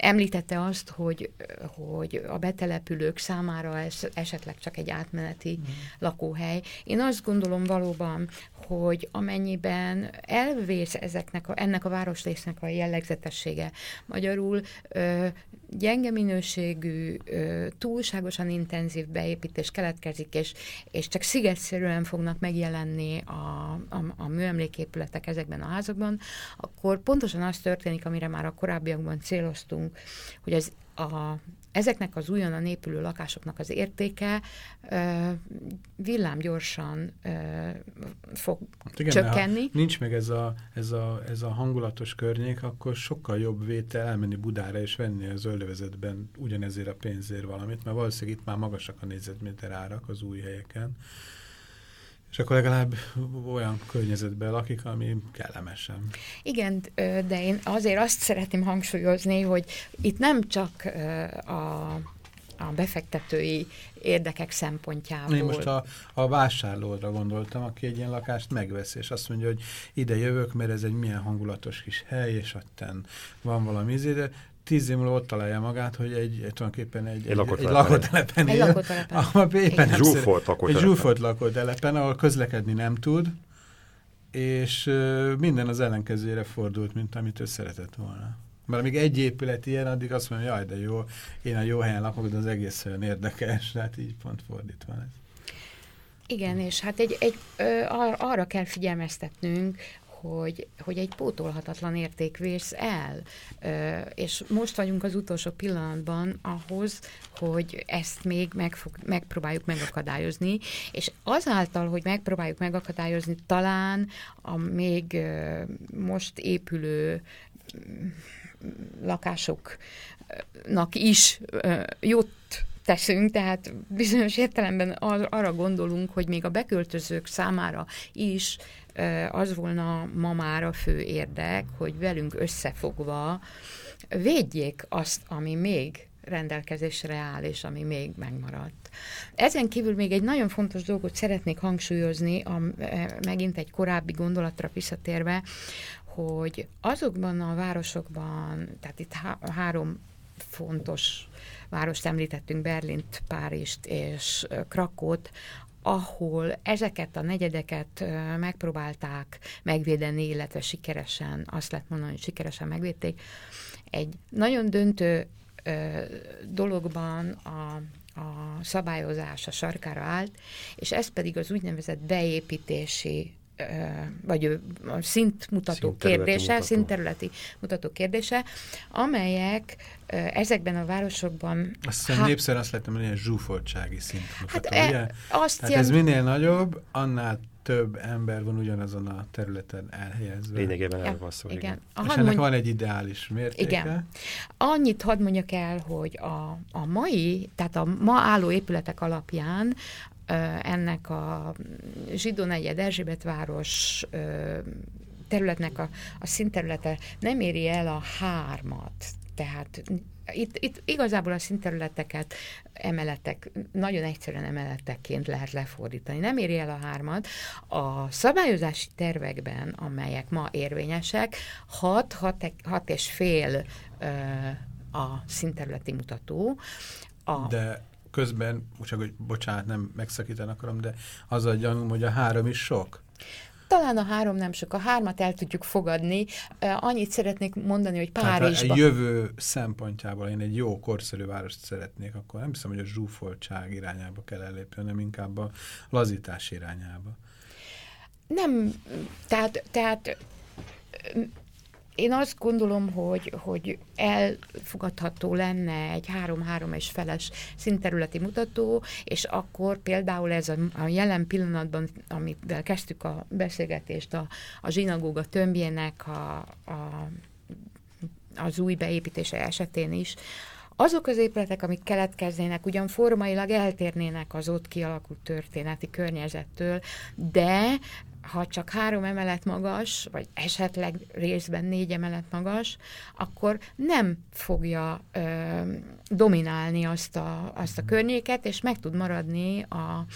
[SPEAKER 3] Említette azt, hogy, hogy a betelepülők számára ez esetleg csak egy átmeneti mm. lakóhely. Én azt gondolom valóban, hogy amennyiben elvész ezeknek a, ennek a városrésznek a jellegzetessége, magyarul ö, gyenge minőségű, ö, túlságosan intenzív beépítés keletkezik, és, és csak szigetszerűen fognak megjelenni a, a, a műemléképületek ezekben a házakban, akkor pontosan az történik, amire már a korábbiakban céloztunk, hogy az a, ezeknek az újonnan épülő lakásoknak az értéke ö, villámgyorsan ö, fog hát igen, csökkenni.
[SPEAKER 1] Ha nincs meg ez a, ez, a, ez a hangulatos környék, akkor sokkal jobb vétel elmenni Budára és venni az öldövezetben ugyanezért a pénzért valamit, mert valószínűleg itt már magasak a négyzetméter árak az új helyeken. És akkor legalább olyan környezetben lakik, ami kellemesen.
[SPEAKER 3] Igen, de én azért azt szeretném hangsúlyozni, hogy itt nem csak a, a befektetői érdekek szempontjából.
[SPEAKER 1] Én most a, a vásárlóra gondoltam, aki egy ilyen lakást megvesz, és azt mondja, hogy ide jövök, mert ez egy milyen hangulatos kis hely, és otten van valami izé, de tíz év múlva ott találja magát, hogy egy, tulajdonképpen egy, egy, egy, egy lakótelepen
[SPEAKER 3] él. Egy lakótelepen. Ahol
[SPEAKER 2] éppen egy zsúfolt
[SPEAKER 1] lakótelepen. Egy zsúfolt lakótelepen, ahol közlekedni nem tud, és uh, minden az ellenkezőjére fordult, mint amit ő szeretett volna. Mert amíg egy épület ilyen, addig azt mondja, jaj, de jó, én a jó helyen lakok, de az egész olyan érdekes, hát így pont fordítva lesz.
[SPEAKER 3] Igen, és hát egy, egy, ö, arra kell figyelmeztetnünk, hogy, hogy egy pótolhatatlan érték vész el. És most vagyunk az utolsó pillanatban ahhoz, hogy ezt még megfog, megpróbáljuk megakadályozni, és azáltal, hogy megpróbáljuk megakadályozni, talán a még most épülő mm, lakásoknak is jót teszünk, tehát bizonyos értelemben arra gondolunk, hogy még a beköltözők számára is az volna ma már a fő érdek, hogy velünk összefogva védjék azt, ami még rendelkezésre áll, és ami még megmaradt. Ezen kívül még egy nagyon fontos dolgot szeretnék hangsúlyozni, a, megint egy korábbi gondolatra visszatérve, hogy azokban a városokban, tehát itt há három fontos várost említettünk, Berlint, Párizst és Krakót, ahol ezeket a negyedeket megpróbálták megvédeni, illetve sikeresen, azt lehet mondani, hogy sikeresen megvédték. Egy nagyon döntő dologban a, a szabályozás a sarkára állt, és ez pedig az úgynevezett beépítési vagy a szintmutató kérdése, mutató. szintterületi mutató kérdése, amelyek ezekben a városokban...
[SPEAKER 1] Azt hiszem há... népszer azt lehetem hogy ilyen zsúfoltsági szintmutató, hát
[SPEAKER 3] e, ugye? Azt
[SPEAKER 1] Tehát ez minél nagyobb, annál több ember van ugyanazon a területen elhelyezve.
[SPEAKER 2] Lényegében erről van szó.
[SPEAKER 3] Igen. igen.
[SPEAKER 1] A És ennek mondj... van egy ideális mértéke. Igen.
[SPEAKER 3] Annyit hadd mondjak el, hogy a, a mai, tehát a ma álló épületek alapján ennek a zsidó negyed Erzsébet területnek a, a színterülete nem éri el a hármat. Tehát itt, itt igazából a színterületeket emeletek, nagyon egyszerűen emeletekként lehet lefordítani. Nem éri el a hármat. A szabályozási tervekben, amelyek ma érvényesek, 6, 6, 6 és fél a színterületi mutató.
[SPEAKER 1] A, De közben, csak hogy bocsánat, nem megszakítani akarom, de az a gyanúm, hogy a három is sok.
[SPEAKER 3] Talán a három nem sok, a hármat el tudjuk fogadni. Annyit szeretnék mondani, hogy Párizsban...
[SPEAKER 1] Tehát a jövő szempontjából én egy jó, korszerű várost szeretnék, akkor nem hiszem, hogy a zsúfoltság irányába kell ellépni, hanem inkább a lazítás irányába.
[SPEAKER 3] Nem, tehát, tehát én azt gondolom, hogy, hogy elfogadható lenne egy három-három és feles színterületi mutató, és akkor például ez a, a jelen pillanatban, amivel kezdtük a beszélgetést, a, a zsinagóga tömbjének a, a, az új beépítése esetén is, azok az épületek, amik keletkeznének, ugyan formailag eltérnének az ott kialakult történeti környezettől, de ha csak három emelet magas, vagy esetleg részben négy emelet magas, akkor nem fogja ö, dominálni azt a, azt a környéket, és meg tud maradni a,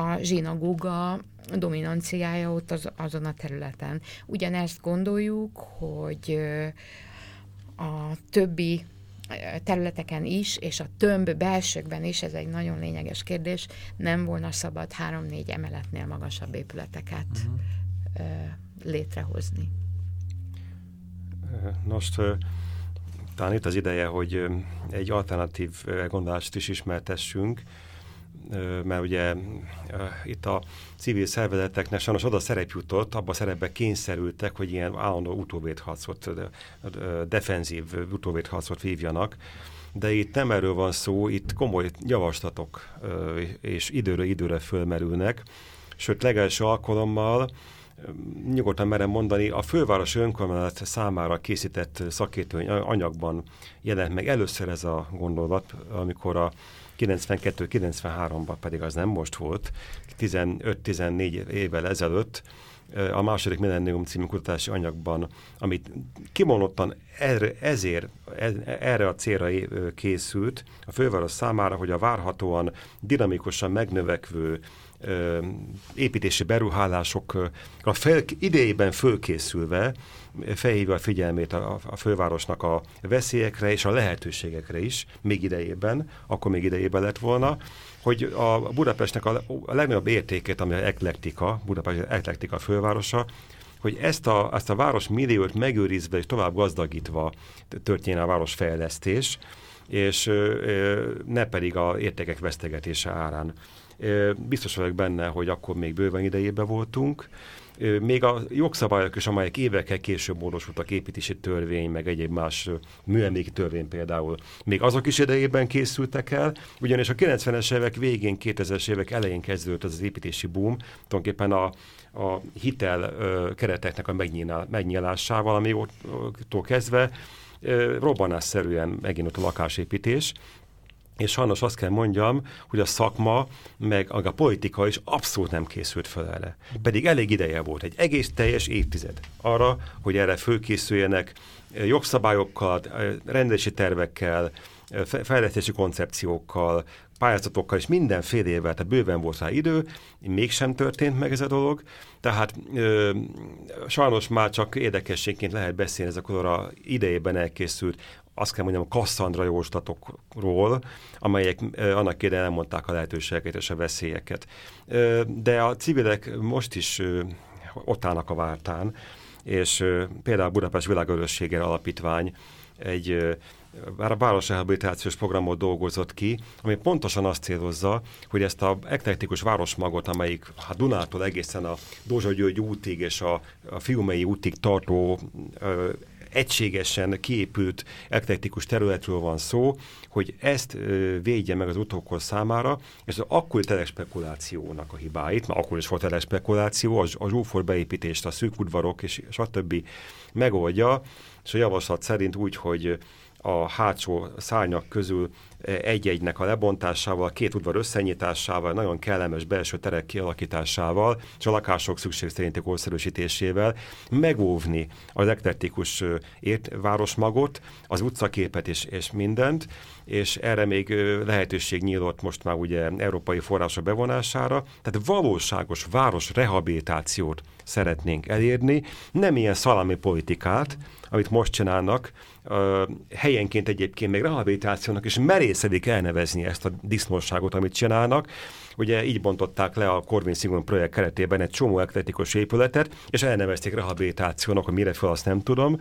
[SPEAKER 3] a zsinagóga dominanciája ott az, azon a területen. Ugyanezt gondoljuk, hogy a többi területeken is, és a tömb belsőkben is, ez egy nagyon lényeges kérdés, nem volna szabad három-négy emeletnél magasabb épületeket uh-huh. létrehozni.
[SPEAKER 2] Most talán itt az ideje, hogy egy alternatív gondolást is ismertessünk, mert ugye itt a civil szervezeteknek sajnos oda szerep jutott, abba a szerepbe kényszerültek, hogy ilyen állandó utóvédharcot, defenzív utóvédharcot vívjanak, de itt nem erről van szó, itt komoly javaslatok és időről időre fölmerülnek, sőt legelső alkalommal nyugodtan merem mondani, a főváros önkormányzat számára készített szakértő anyagban jelent meg először ez a gondolat, amikor a 92-93-ban pedig az nem most volt, 15-14 évvel ezelőtt a második Millennium című kutatási anyagban, amit kimondottan erre, ezért, erre a célra készült a főváros számára, hogy a várhatóan dinamikusan megnövekvő építési beruhálásokra fel, idejében fölkészülve felhívja a figyelmét a, a fővárosnak a veszélyekre és a lehetőségekre is, még idejében, akkor még idejében lett volna, hogy a Budapestnek a, legnagyobb értékét, ami a eklektika, Budapest eklektika fővárosa, hogy ezt a, ezt a város milliót megőrizve és tovább gazdagítva történjen a városfejlesztés, és ne pedig a értékek vesztegetése árán. Biztos vagyok benne, hogy akkor még bőven idejében voltunk. Még a jogszabályok is, amelyek évekkel később módosultak, építési törvény, meg egyéb más műemléki törvény például, még azok is idejében készültek el, ugyanis a 90-es évek végén, 2000-es évek elején kezdődött az, építési boom, tulajdonképpen a, a hitel kereteknek a megnyilásával, ami ottól kezdve robbanásszerűen megint ott a lakásépítés, és sajnos azt kell mondjam, hogy a szakma, meg a politika is abszolút nem készült fel erre. Pedig elég ideje volt, egy egész teljes évtized arra, hogy erre fölkészüljenek jogszabályokkal, rendelési tervekkel, fejlesztési koncepciókkal, pályázatokkal és mindenfélével, tehát bőven volt rá idő, mégsem történt meg ez a dolog, tehát ö, sajnos már csak érdekességként lehet beszélni ezekről a idejében elkészült azt kell mondjam, a Cassandra jóslatokról, amelyek annak idején elmondták a lehetőségeket és a veszélyeket. De a civilek most is ott állnak a vártán, és például a Budapest Világörössége Alapítvány egy a városrehabilitációs programot dolgozott ki, ami pontosan azt célozza, hogy ezt a eklektikus városmagot, amelyik hát Dunától egészen a Dózsa György útig és a, a Fiumei útig tartó egységesen kiépült eklektikus területről van szó, hogy ezt védje meg az utókor számára, és az akkori telespekulációnak a hibáit, mert akkor is volt telespekuláció, a, a zsúfor beépítést, a szűk udvarok és stb. megoldja, és a javaslat szerint úgy, hogy a hátsó szárnyak közül egy-egynek a lebontásával, két udvar összenyitásával, nagyon kellemes belső terek kialakításával, és a lakások szükség szerinti korszerűsítésével megóvni az eklektikus városmagot, az utcaképet és, és mindent, és erre még lehetőség nyílt most már ugye európai források bevonására, tehát valóságos város rehabilitációt szeretnénk elérni, nem ilyen szalami politikát, amit most csinálnak, helyenként egyébként még rehabilitációnak, és merészedik elnevezni ezt a disznóságot, amit csinálnak. Ugye így bontották le a Corvin Singon projekt keretében egy csomó ekletikus épületet, és elnevezték rehabilitációnak, hogy mire fel azt nem tudom.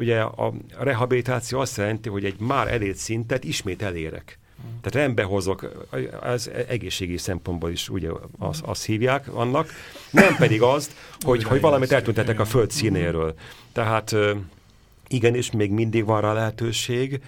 [SPEAKER 2] Ugye a rehabilitáció azt jelenti, hogy egy már elért szintet ismét elérek. Tehát rendbe hozok, az egészségi szempontból is ugye azt, azt hívják annak, nem pedig azt, hogy, hogy valamit eltüntetek a föld színéről. Tehát igenis még mindig van rá lehetőség,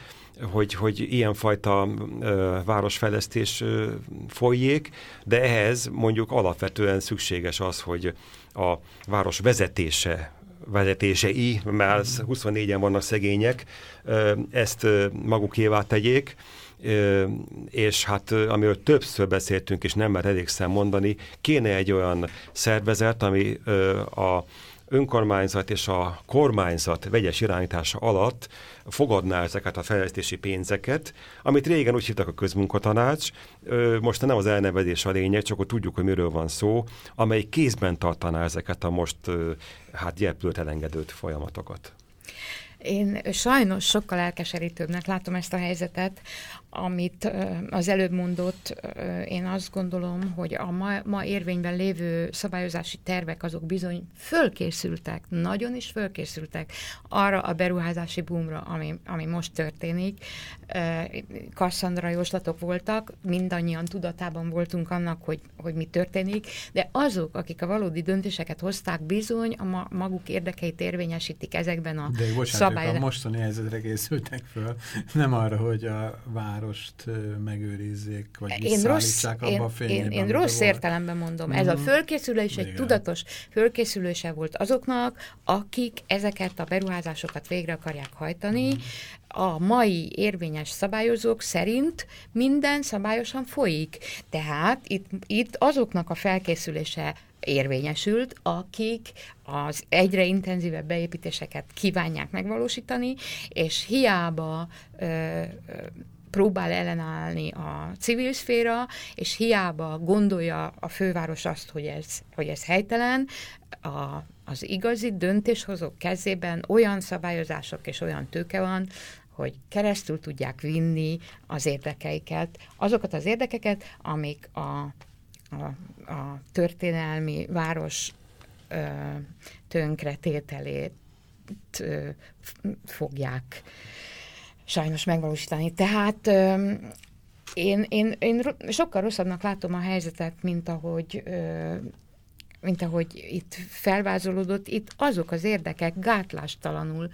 [SPEAKER 2] hogy, hogy ilyenfajta ö, városfejlesztés ö, folyjék, de ehhez mondjuk alapvetően szükséges az, hogy a város vezetése vezetései, mert 24-en vannak szegények, ezt magukévá tegyék, és hát amiről többször beszéltünk, és nem már elégszer mondani, kéne egy olyan szervezet, ami a önkormányzat és a kormányzat vegyes irányítása alatt fogadná ezeket a fejlesztési pénzeket, amit régen úgy hívtak a közmunkatanács, most nem az elnevezés a lényeg, csak hogy tudjuk, hogy miről van szó, amely kézben tartaná ezeket a most hát gyerplőt elengedőt folyamatokat.
[SPEAKER 3] Én sajnos sokkal elkeserítőbbnek látom ezt a helyzetet, amit az előbb mondott, én azt gondolom, hogy a ma, ma érvényben lévő szabályozási tervek azok bizony fölkészültek, nagyon is fölkészültek arra a beruházási boomra, ami, ami most történik. Kasszandra jóslatok voltak, mindannyian tudatában voltunk annak, hogy, hogy mi történik, de azok, akik a valódi döntéseket hozták, bizony a ma, maguk érdekeit érvényesítik ezekben a
[SPEAKER 1] szabályokban. a mostani helyzetre készültek föl, nem arra, hogy a vár várost megőrizzék, vagy én rossz, abba
[SPEAKER 3] én,
[SPEAKER 1] a fényében.
[SPEAKER 3] Én, én rossz volt. értelemben mondom. Mm. Ez a mhm. fölkészülés egy tudatos fölkészülése volt azoknak, akik ezeket a beruházásokat végre akarják hajtani. Mm. A mai érvényes szabályozók szerint minden szabályosan folyik. Tehát itt, itt azoknak a felkészülése érvényesült, akik az egyre intenzívebb beépítéseket kívánják megvalósítani, és hiába ö, ö, próbál ellenállni a civil szféra, és hiába gondolja a főváros azt, hogy ez, hogy ez helytelen, a, az igazi döntéshozók kezében olyan szabályozások és olyan tőke van, hogy keresztül tudják vinni az érdekeiket, azokat az érdekeket, amik a, a, a történelmi város ö, tönkretételét ö, fogják sajnos megvalósítani. Tehát én, én, én sokkal rosszabbnak látom a helyzetet, mint ahogy mint ahogy itt felvázolódott, itt azok az érdekek gátlástalanul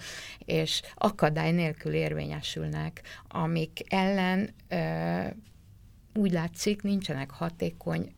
[SPEAKER 3] és akadály nélkül érvényesülnek, amik ellen ö, úgy látszik, nincsenek hatékony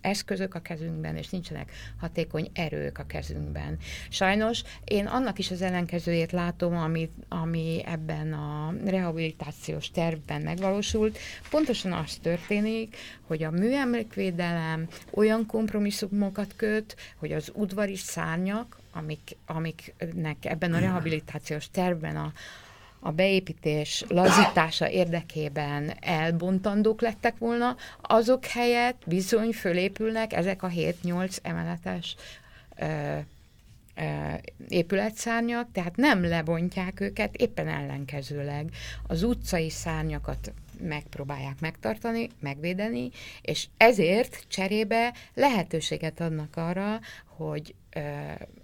[SPEAKER 3] eszközök a kezünkben, és nincsenek hatékony erők a kezünkben. Sajnos én annak is az ellenkezőjét látom, ami, ami ebben a rehabilitációs tervben megvalósult. Pontosan az történik, hogy a műemlékvédelem olyan kompromisszumokat köt, hogy az udvari szárnyak, amik, amiknek ebben a rehabilitációs tervben a, a beépítés lazítása érdekében elbontandók lettek volna, azok helyett bizony fölépülnek ezek a 7-8 emeletes ö, ö, épületszárnyak, tehát nem lebontják őket, éppen ellenkezőleg az utcai szárnyakat megpróbálják megtartani, megvédeni, és ezért cserébe lehetőséget adnak arra, hogy ö,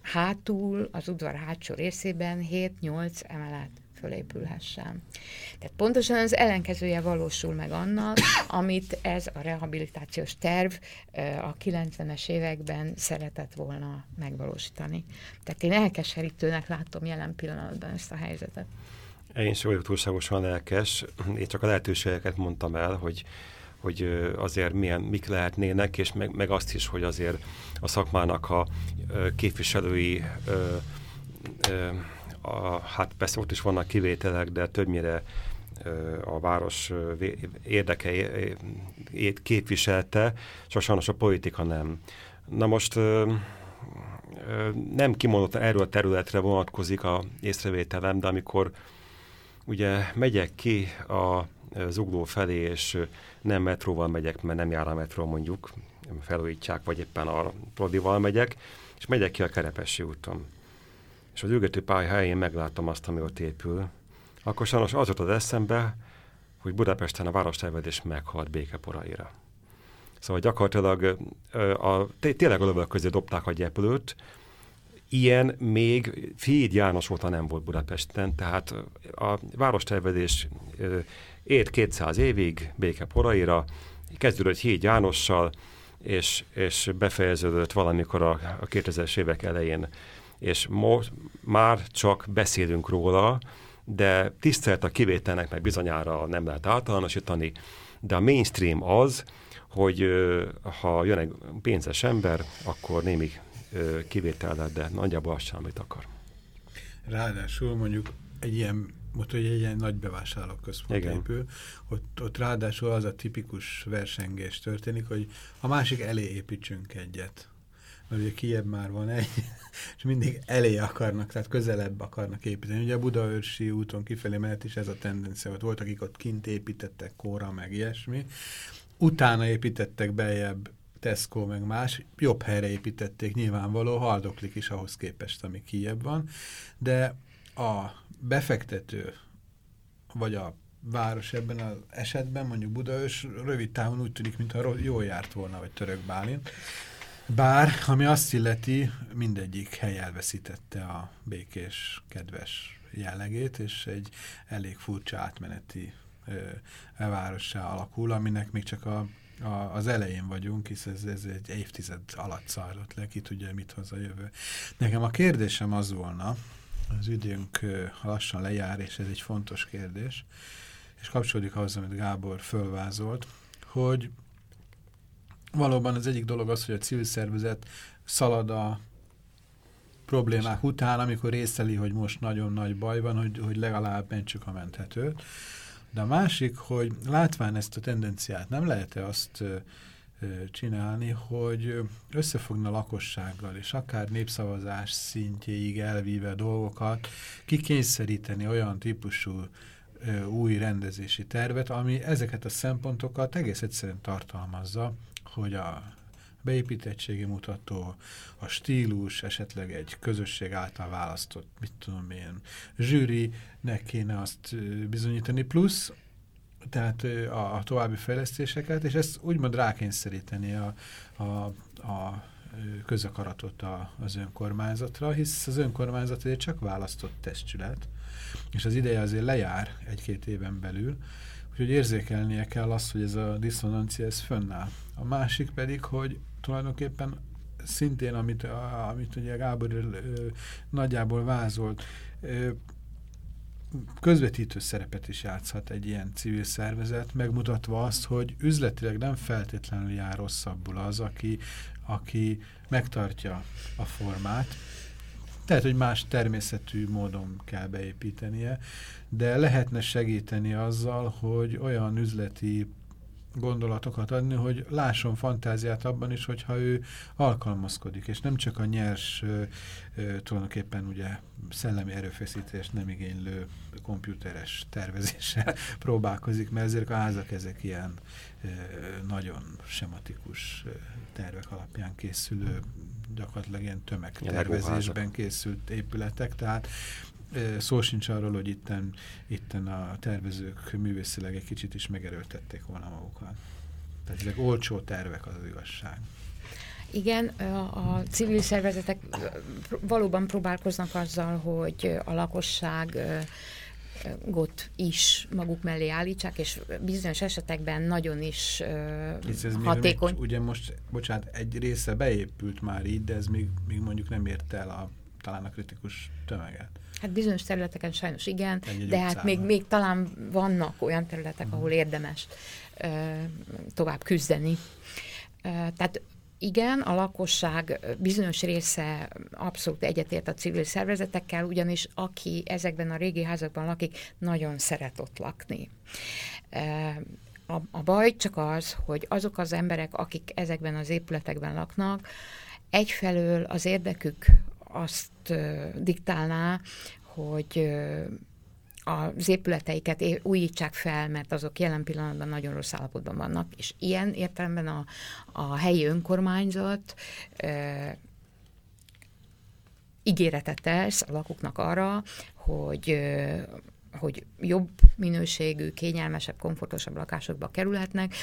[SPEAKER 3] hátul, az udvar hátsó részében 7-8 emelet fölépülhessen. Tehát pontosan az ellenkezője valósul meg annak, amit ez a rehabilitációs terv a 90-es években szeretett volna megvalósítani. Tehát én elkeserítőnek látom jelen pillanatban ezt a helyzetet.
[SPEAKER 2] Én sem vagyok túlságosan lelkes, én csak a lehetőségeket mondtam el, hogy hogy azért milyen, mik lehetnének, és meg, meg azt is, hogy azért a szakmának a képviselői a, hát persze ott is vannak kivételek, de többnyire a város érdekei képviselte, csak sajnos a politika nem. Na most nem kimondottan erről a területre vonatkozik a észrevételem, de amikor ugye megyek ki a zugló felé, és nem metróval megyek, mert nem jár a metró mondjuk, felújítják, vagy éppen a Prodival megyek, és megyek ki a Kerepesi úton és az ülgető pálya helyén megláttam azt, ami ott épül, akkor sajnos az jutott eszembe, hogy Budapesten a várostervezés meghalt békeporaira. Szóval gyakorlatilag a, tényleg a lövök közé dobták a gyeplőt, Ilyen még Fiid János óta nem volt Budapesten, tehát a várostervezés élt 200 évig béke poraira, kezdődött Híd Jánossal, és, és befejeződött valamikor a, a 2000-es évek elején. És most már csak beszélünk róla, de tisztelt a kivételnek meg bizonyára nem lehet általánosítani, de a mainstream az, hogy ha jön egy pénzes ember, akkor némi kivétel de nagyjából azt sem, amit akar.
[SPEAKER 1] Ráadásul mondjuk egy ilyen mondta, hogy egy ilyen nagy bevásárlóközpont Igen. épül, ott, ott ráadásul az a tipikus versengés történik, hogy a másik elé építsünk egyet. Mert ugye kiebb már van egy, és mindig elé akarnak, tehát közelebb akarnak építeni. Ugye a Budaörsi úton kifelé mehet is ez a tendencia, hogy volt, akik ott kint építettek, kóra, meg ilyesmi. Utána építettek bejebb Tesco, meg más, jobb helyre építették, nyilvánvaló, haldoklik is ahhoz képest, ami kiebb van, de a befektető, vagy a város ebben az esetben, mondjuk Budaörs, rövid távon úgy tűnik, mintha jól járt volna, vagy Török Bálint. Bár, ami azt illeti, mindegyik hely elveszítette a békés, kedves jellegét, és egy elég furcsa átmeneti ö, várossá alakul, aminek még csak a, a, az elején vagyunk, hisz ez, ez egy évtized alatt zajlott le, ki tudja, mit hoz a jövő. Nekem a kérdésem az volna, az időnk lassan lejár, és ez egy fontos kérdés, és kapcsolódik ahhoz, amit Gábor fölvázolt, hogy valóban az egyik dolog az, hogy a civil szervezet szalad a problémák után, amikor részeli, hogy most nagyon nagy baj van, hogy, hogy legalább mentsük a menthetőt. De a másik, hogy látván ezt a tendenciát, nem lehet-e azt csinálni, hogy összefogna lakossággal, és akár népszavazás szintjéig elvíve dolgokat, kikényszeríteni olyan típusú új rendezési tervet, ami ezeket a szempontokat egész egyszerűen tartalmazza, hogy a beépítettségi mutató, a stílus, esetleg egy közösség által választott, mit tudom én, zsűrinek kéne azt bizonyítani, plusz tehát a, a további fejlesztéseket, és ezt úgymond rákényszeríteni a, a, a közakaratot a, az önkormányzatra, hisz az önkormányzat azért csak választott testület, és az ideje azért lejár egy-két éven belül, úgyhogy érzékelnie kell azt, hogy ez a diszonancia ez fönnáll. A másik pedig, hogy tulajdonképpen szintén, amit, amit ugye Gábor ö, nagyjából vázolt, közvetítő szerepet is játszhat egy ilyen civil szervezet, megmutatva azt, hogy üzletileg nem feltétlenül jár rosszabbul az, aki, aki megtartja a formát. Tehát, hogy más természetű módon kell beépítenie, de lehetne segíteni azzal, hogy olyan üzleti gondolatokat adni, hogy lásson fantáziát abban is, hogyha ő alkalmazkodik, és nem csak a nyers, ö, ö, tulajdonképpen ugye szellemi erőfeszítés nem igénylő komputeres tervezéssel próbálkozik, mert ezek a házak ezek ilyen ö, nagyon sematikus tervek alapján készülő, gyakorlatilag ilyen tömegtervezésben készült épületek, tehát szó sincs arról, hogy itten, itten a tervezők művészileg egy kicsit is megerőltették volna magukat. Tehát ezek olcsó tervek az, az igazság.
[SPEAKER 3] Igen, a civil szervezetek valóban próbálkoznak azzal, hogy a lakosság got is maguk mellé állítsák, és bizonyos esetekben nagyon is ez hatékony.
[SPEAKER 1] Még, ugye most, bocsánat, egy része beépült már így, de ez még, még mondjuk nem ért el a, talán a kritikus tömeget.
[SPEAKER 3] Hát bizonyos területeken sajnos igen, Egy de hát még, még talán vannak olyan területek, uh ahol érdemes ö, tovább küzdeni. Ö, tehát igen, a lakosság bizonyos része abszolút egyetért a civil szervezetekkel, ugyanis aki ezekben a régi házakban lakik, nagyon szeret ott lakni. A, a baj csak az, hogy azok az emberek, akik ezekben az épületekben laknak, egyfelől az érdekük azt diktálná, hogy az épületeiket újítsák fel, mert azok jelen pillanatban nagyon rossz állapotban vannak, és ilyen értelemben a, a helyi önkormányzat e, ígéretet tesz a lakóknak arra, hogy hogy jobb minőségű, kényelmesebb, komfortosabb lakásokba kerülhetnek,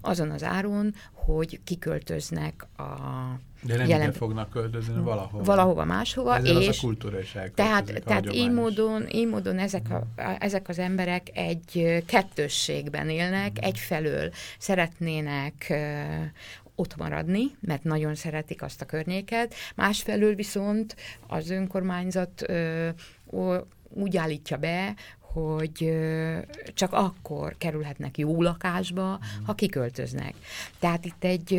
[SPEAKER 3] azon az áron, hogy kiköltöznek a
[SPEAKER 1] de nem jelen... fognak költözni valahova.
[SPEAKER 3] Valahova máshova.
[SPEAKER 1] Ezzel és az a kultúra is
[SPEAKER 3] Tehát, tehát így, módon, így módon ezek, a, ezek az emberek egy kettősségben élnek, mm. egyfelől szeretnének ott maradni, mert nagyon szeretik azt a környéket, másfelől viszont az önkormányzat ö, úgy állítja be, hogy csak akkor kerülhetnek jó lakásba, ha kiköltöznek. Tehát itt egy,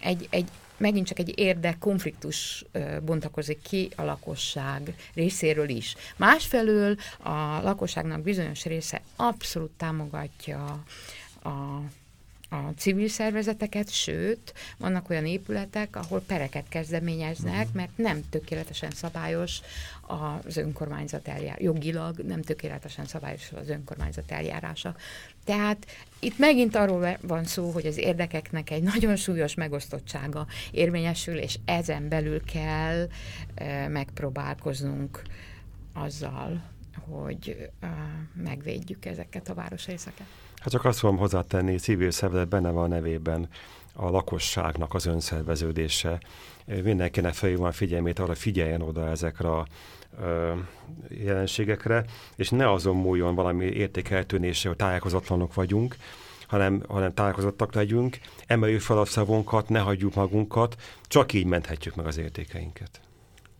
[SPEAKER 3] egy, egy megint csak egy érdek konfliktus bontakozik ki a lakosság részéről is. Másfelől a lakosságnak bizonyos része abszolút támogatja a a civil szervezeteket, sőt, vannak olyan épületek, ahol pereket kezdeményeznek, uh-huh. mert nem tökéletesen szabályos az önkormányzat eljár, jogilag nem tökéletesen szabályos az önkormányzat eljárása. Tehát itt megint arról van szó, hogy az érdekeknek egy nagyon súlyos megosztottsága érvényesül, és ezen belül kell e, megpróbálkoznunk azzal, hogy e, megvédjük ezeket a városrészeket.
[SPEAKER 2] Hát csak azt fogom hozzátenni, civil szervezet benne van a nevében a lakosságnak az önszerveződése. Mindenkinek felhívom a figyelmét arra, figyeljen oda ezekre a jelenségekre, és ne azon múljon valami értékeltűnése, hogy tájékozatlanok vagyunk, hanem, hanem tájékozottak legyünk, emeljük fel a szavunkat, ne hagyjuk magunkat, csak így menthetjük meg az értékeinket.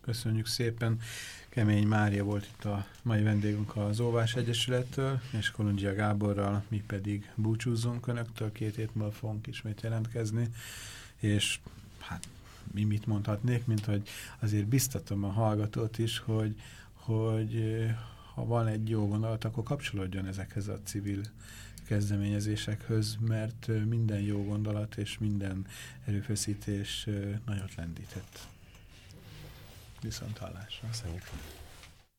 [SPEAKER 1] Köszönjük szépen. Kemény Mária volt itt a mai vendégünk az Óvás Egyesülettől, és Kolundzsia Gáborral mi pedig búcsúzzunk Önöktől, két hét múlva fogunk ismét jelentkezni, és hát mi mit mondhatnék, mint hogy azért biztatom a hallgatót is, hogy, hogy ha van egy jó gondolat, akkor kapcsolódjon ezekhez a civil kezdeményezésekhez, mert minden jó gondolat és minden erőfeszítés nagyot lendített. Viszont hallásra.
[SPEAKER 2] Köszönjük.